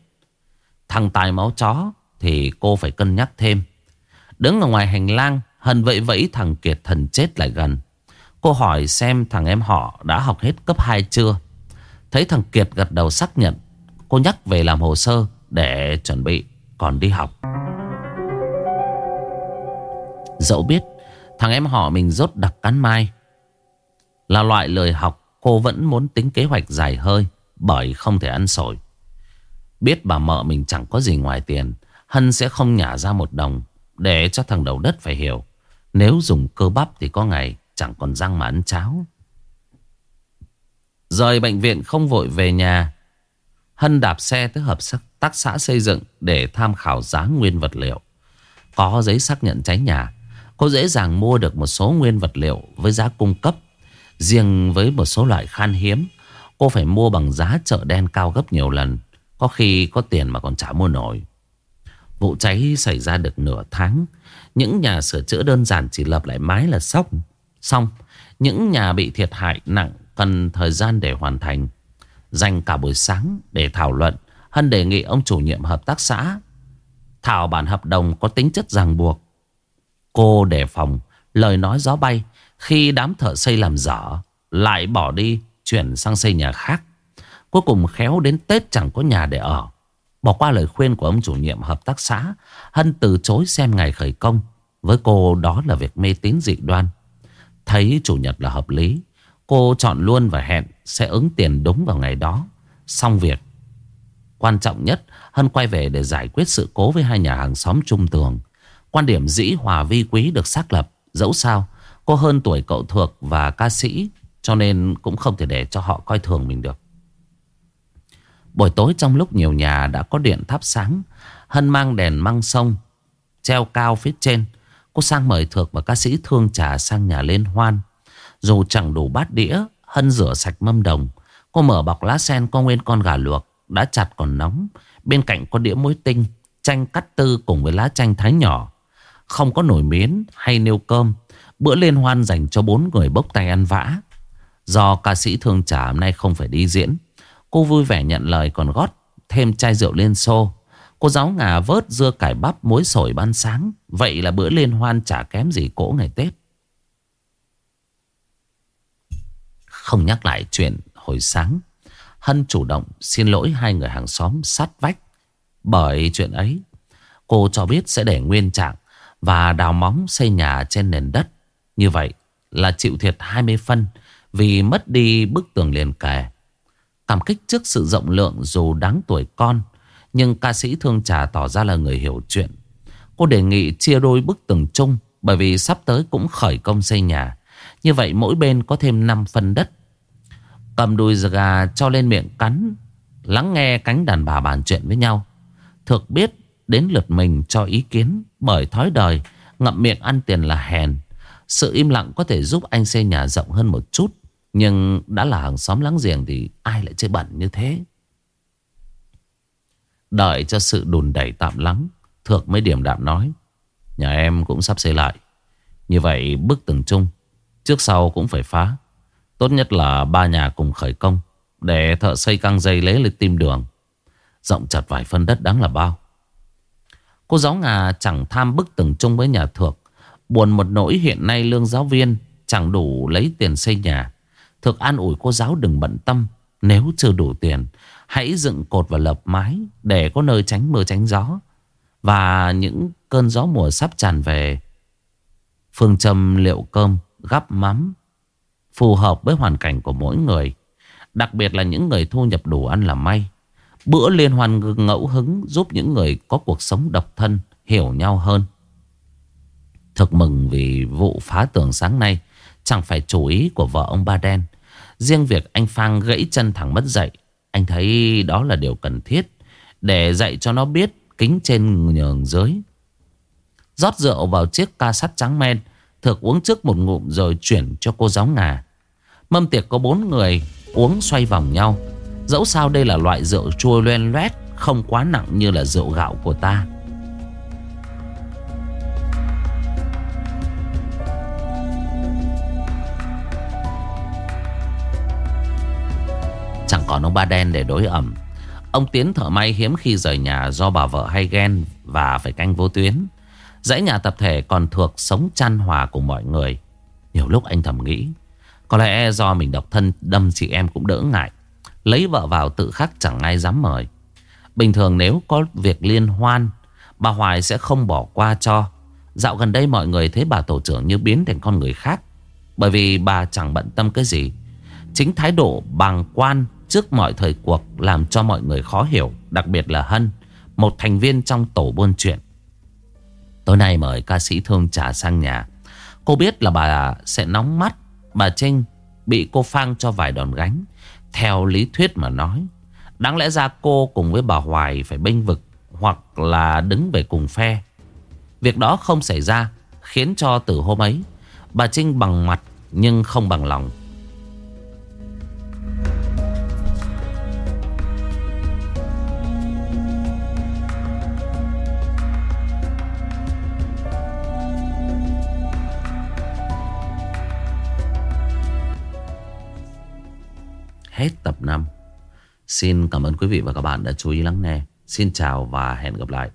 Thằng tài máu chó Thì cô phải cân nhắc thêm. Đứng ở ngoài hành lang, Hân vẫy vẫy thằng Kiệt thần chết lại gần. Cô hỏi xem thằng em họ đã học hết cấp 2 chưa? Thấy thằng Kiệt gật đầu xác nhận, Cô nhắc về làm hồ sơ Để chuẩn bị còn đi học. Dẫu biết Thằng em họ mình rốt đặc cắn mai, Là loại lời học Cô vẫn muốn tính kế hoạch dài hơi Bởi không thể ăn sổi. Biết bà mợ mình chẳng có gì ngoài tiền, Hân sẽ không nhả ra một đồng Để cho thằng đầu đất phải hiểu. Nếu dùng cơ bắp thì có ngày Chẳng còn răng mà ăn cháo. Rời bệnh viện không vội về nhà. Hân đạp xe tới hợp tác xã xây dựng Để tham khảo giá nguyên vật liệu. Có giấy xác nhận cháy nhà. Cô dễ dàng mua được một số nguyên vật liệu Với giá cung cấp. Riêng với một số loại khan hiếm, Cô phải mua bằng giá chợ đen cao gấp nhiều lần, có khi có tiền mà còn chả mua nổi. Vụ cháy xảy ra được nửa tháng, Những nhà sửa chữa đơn giản chỉ lập lại mái là sốc Xong, Những nhà bị thiệt hại nặng Cần thời gian để hoàn thành. Dành cả buổi sáng để thảo luận, Hân đề nghị ông chủ nhiệm hợp tác xã Thảo bản hợp đồng có tính chất ràng buộc. Cô đề phòng, Lời nói gió bay, Khi đám thợ xây làm dở, Lại bỏ đi, Chuyển sang xây nhà khác. Cuối cùng khéo đến Tết chẳng có nhà để ở. Bỏ qua lời khuyên của ông chủ nhiệm hợp tác xã, Hân từ chối xem ngày khởi công. Với cô đó là việc mê tín dị đoan. Thấy chủ nhật là hợp lý Cô chọn luôn và hẹn Sẽ ứng tiền đúng vào ngày đó. Xong việc. Quan trọng nhất, Hân quay về để giải quyết sự cố với hai nhà hàng xóm trung tường. Quan điểm dĩ hòa vi quý được xác lập, Dẫu sao, Cô hơn tuổi cậu thuộc và ca sĩ, Cho nên cũng không thể để cho họ coi thường mình được. Buổi tối trong lúc nhiều nhà đã có điện thắp sáng, Hân mang đèn măng sông, Treo cao phía trên. Cô sang mời Thược và ca sĩ thương trà sang nhà lên hoan. Dù chẳng đủ bát đĩa, Hân rửa sạch mâm đồng, Cô mở bọc lá sen có nguyên con gà luộc, Đã chặt còn nóng Bên cạnh có đĩa muối tinh, Chanh cắt tư cùng với lá chanh thái nhỏ Không có nổi miến hay nêu cơm, Bữa liên hoan dành cho bốn người bốc tay ăn vã Do ca sĩ thương trả hôm nay không phải đi diễn, Cô vui vẻ nhận lời còn gót thêm chai rượu lên xô. Cô giáo ngà vớt dưa cải bắp muối sổi ban sáng. Vậy là bữa liên hoan chả kém gì cỗ ngày Tết. Không nhắc lại chuyện hồi sáng. Hân chủ động xin lỗi hai người hàng xóm sát vách. Bởi chuyện ấy, cô cho biết sẽ để nguyên trạng và đào móng xây nhà trên nền đất. Như vậy là chịu thiệt 20 phân vì mất đi bức tường liền kề. Cảm kích trước sự rộng lượng dù đáng tuổi con, nhưng ca sĩ Thương Trà tỏ ra là người hiểu chuyện. Cô đề nghị chia đôi bức tường chung bởi vì sắp tới cũng khởi công xây nhà. Như vậy mỗi bên có thêm 5 phân đất. Cầm đùi gà cho lên miệng cắn, lắng nghe cánh đàn bà bàn chuyện với nhau. Thực biết đến lượt mình cho ý kiến bởi thói đời ngậm miệng ăn tiền là hèn. Sự im lặng có thể giúp anh xây nhà rộng hơn một chút. Nhưng đã là hàng xóm láng giềng thì ai lại chơi bẩn như thế? Đợi cho sự đùn đẩy tạm lắng, Thược mới điểm đạm nói. Nhà em cũng sắp xây lại. Như vậy bức từng chung, trước sau cũng phải phá. Tốt nhất là ba nhà cùng khởi công, để thợ xây căng dây lấy lên tim đường. Rộng chặt vài phân đất đáng là bao. Cô giáo Ngà chẳng tham bức từng chung với nhà Thược. Buồn một nỗi hiện nay lương giáo viên chẳng đủ lấy tiền xây nhà. Thực an ủi cô giáo đừng bận tâm Nếu chưa đủ tiền Hãy dựng cột và lập mái Để có nơi tránh mưa tránh gió Và những cơn gió mùa sắp tràn về Phương châm liệu cơm Gắp mắm Phù hợp với hoàn cảnh của mỗi người, Đặc biệt là những người thu nhập đủ ăn là may. Bữa liên hoan ngẫu hứng Giúp những người có cuộc sống độc thân Hiểu nhau hơn. Thực mừng vì vụ phá tường sáng nay, Chẳng phải chủ ý của vợ ông Ba Đen. Riêng việc anh Phang gãy chân thẳng mất dậy, Anh thấy đó là điều cần thiết Để dạy cho nó biết Kính trên nhường dưới. Rót rượu vào chiếc ca sắt trắng men, Thực uống trước một ngụm rồi chuyển cho cô giáo ngà. Mâm tiệc có bốn người Uống xoay vòng nhau. Dẫu sao đây là loại rượu chua loen loét, Không quá nặng như là rượu gạo của ta. Chẳng còn ông ba đen để đối ẩm. Ông Tiến thợ may hiếm khi rời nhà Do bà vợ hay ghen Và phải canh vô tuyến. Dãy nhà tập thể còn thuộc sống chăn hòa của mọi người. Nhiều lúc anh thầm nghĩ có lẽ do mình độc thân Đâm chị em cũng đỡ ngại. Lấy vợ vào tự khắc chẳng ai dám mời. Bình thường nếu có việc liên hoan Bà Hoài sẽ không bỏ qua cho. Dạo gần đây mọi người thấy bà tổ trưởng như biến thành con người khác. Bởi vì bà chẳng bận tâm cái gì. Chính thái độ bàng quan trước mọi thời cuộc làm cho mọi người khó hiểu, đặc biệt là Hân, một thành viên trong tổ buôn chuyện. Tối nay mời ca sĩ Thương trả sang nhà. Cô biết là bà sẽ nóng mắt, bà Trinh bị cô Phang cho vài đòn gánh. Theo lý thuyết mà nói, đáng lẽ ra cô cùng với bà Hoài phải bênh vực hoặc là đứng về cùng phe. Việc đó không xảy ra khiến cho từ hôm ấy, bà Trinh bằng mặt nhưng không bằng lòng. Hết tập 5. Xin cảm ơn quý vị và các bạn đã chú ý lắng nghe. Xin chào và hẹn gặp lại.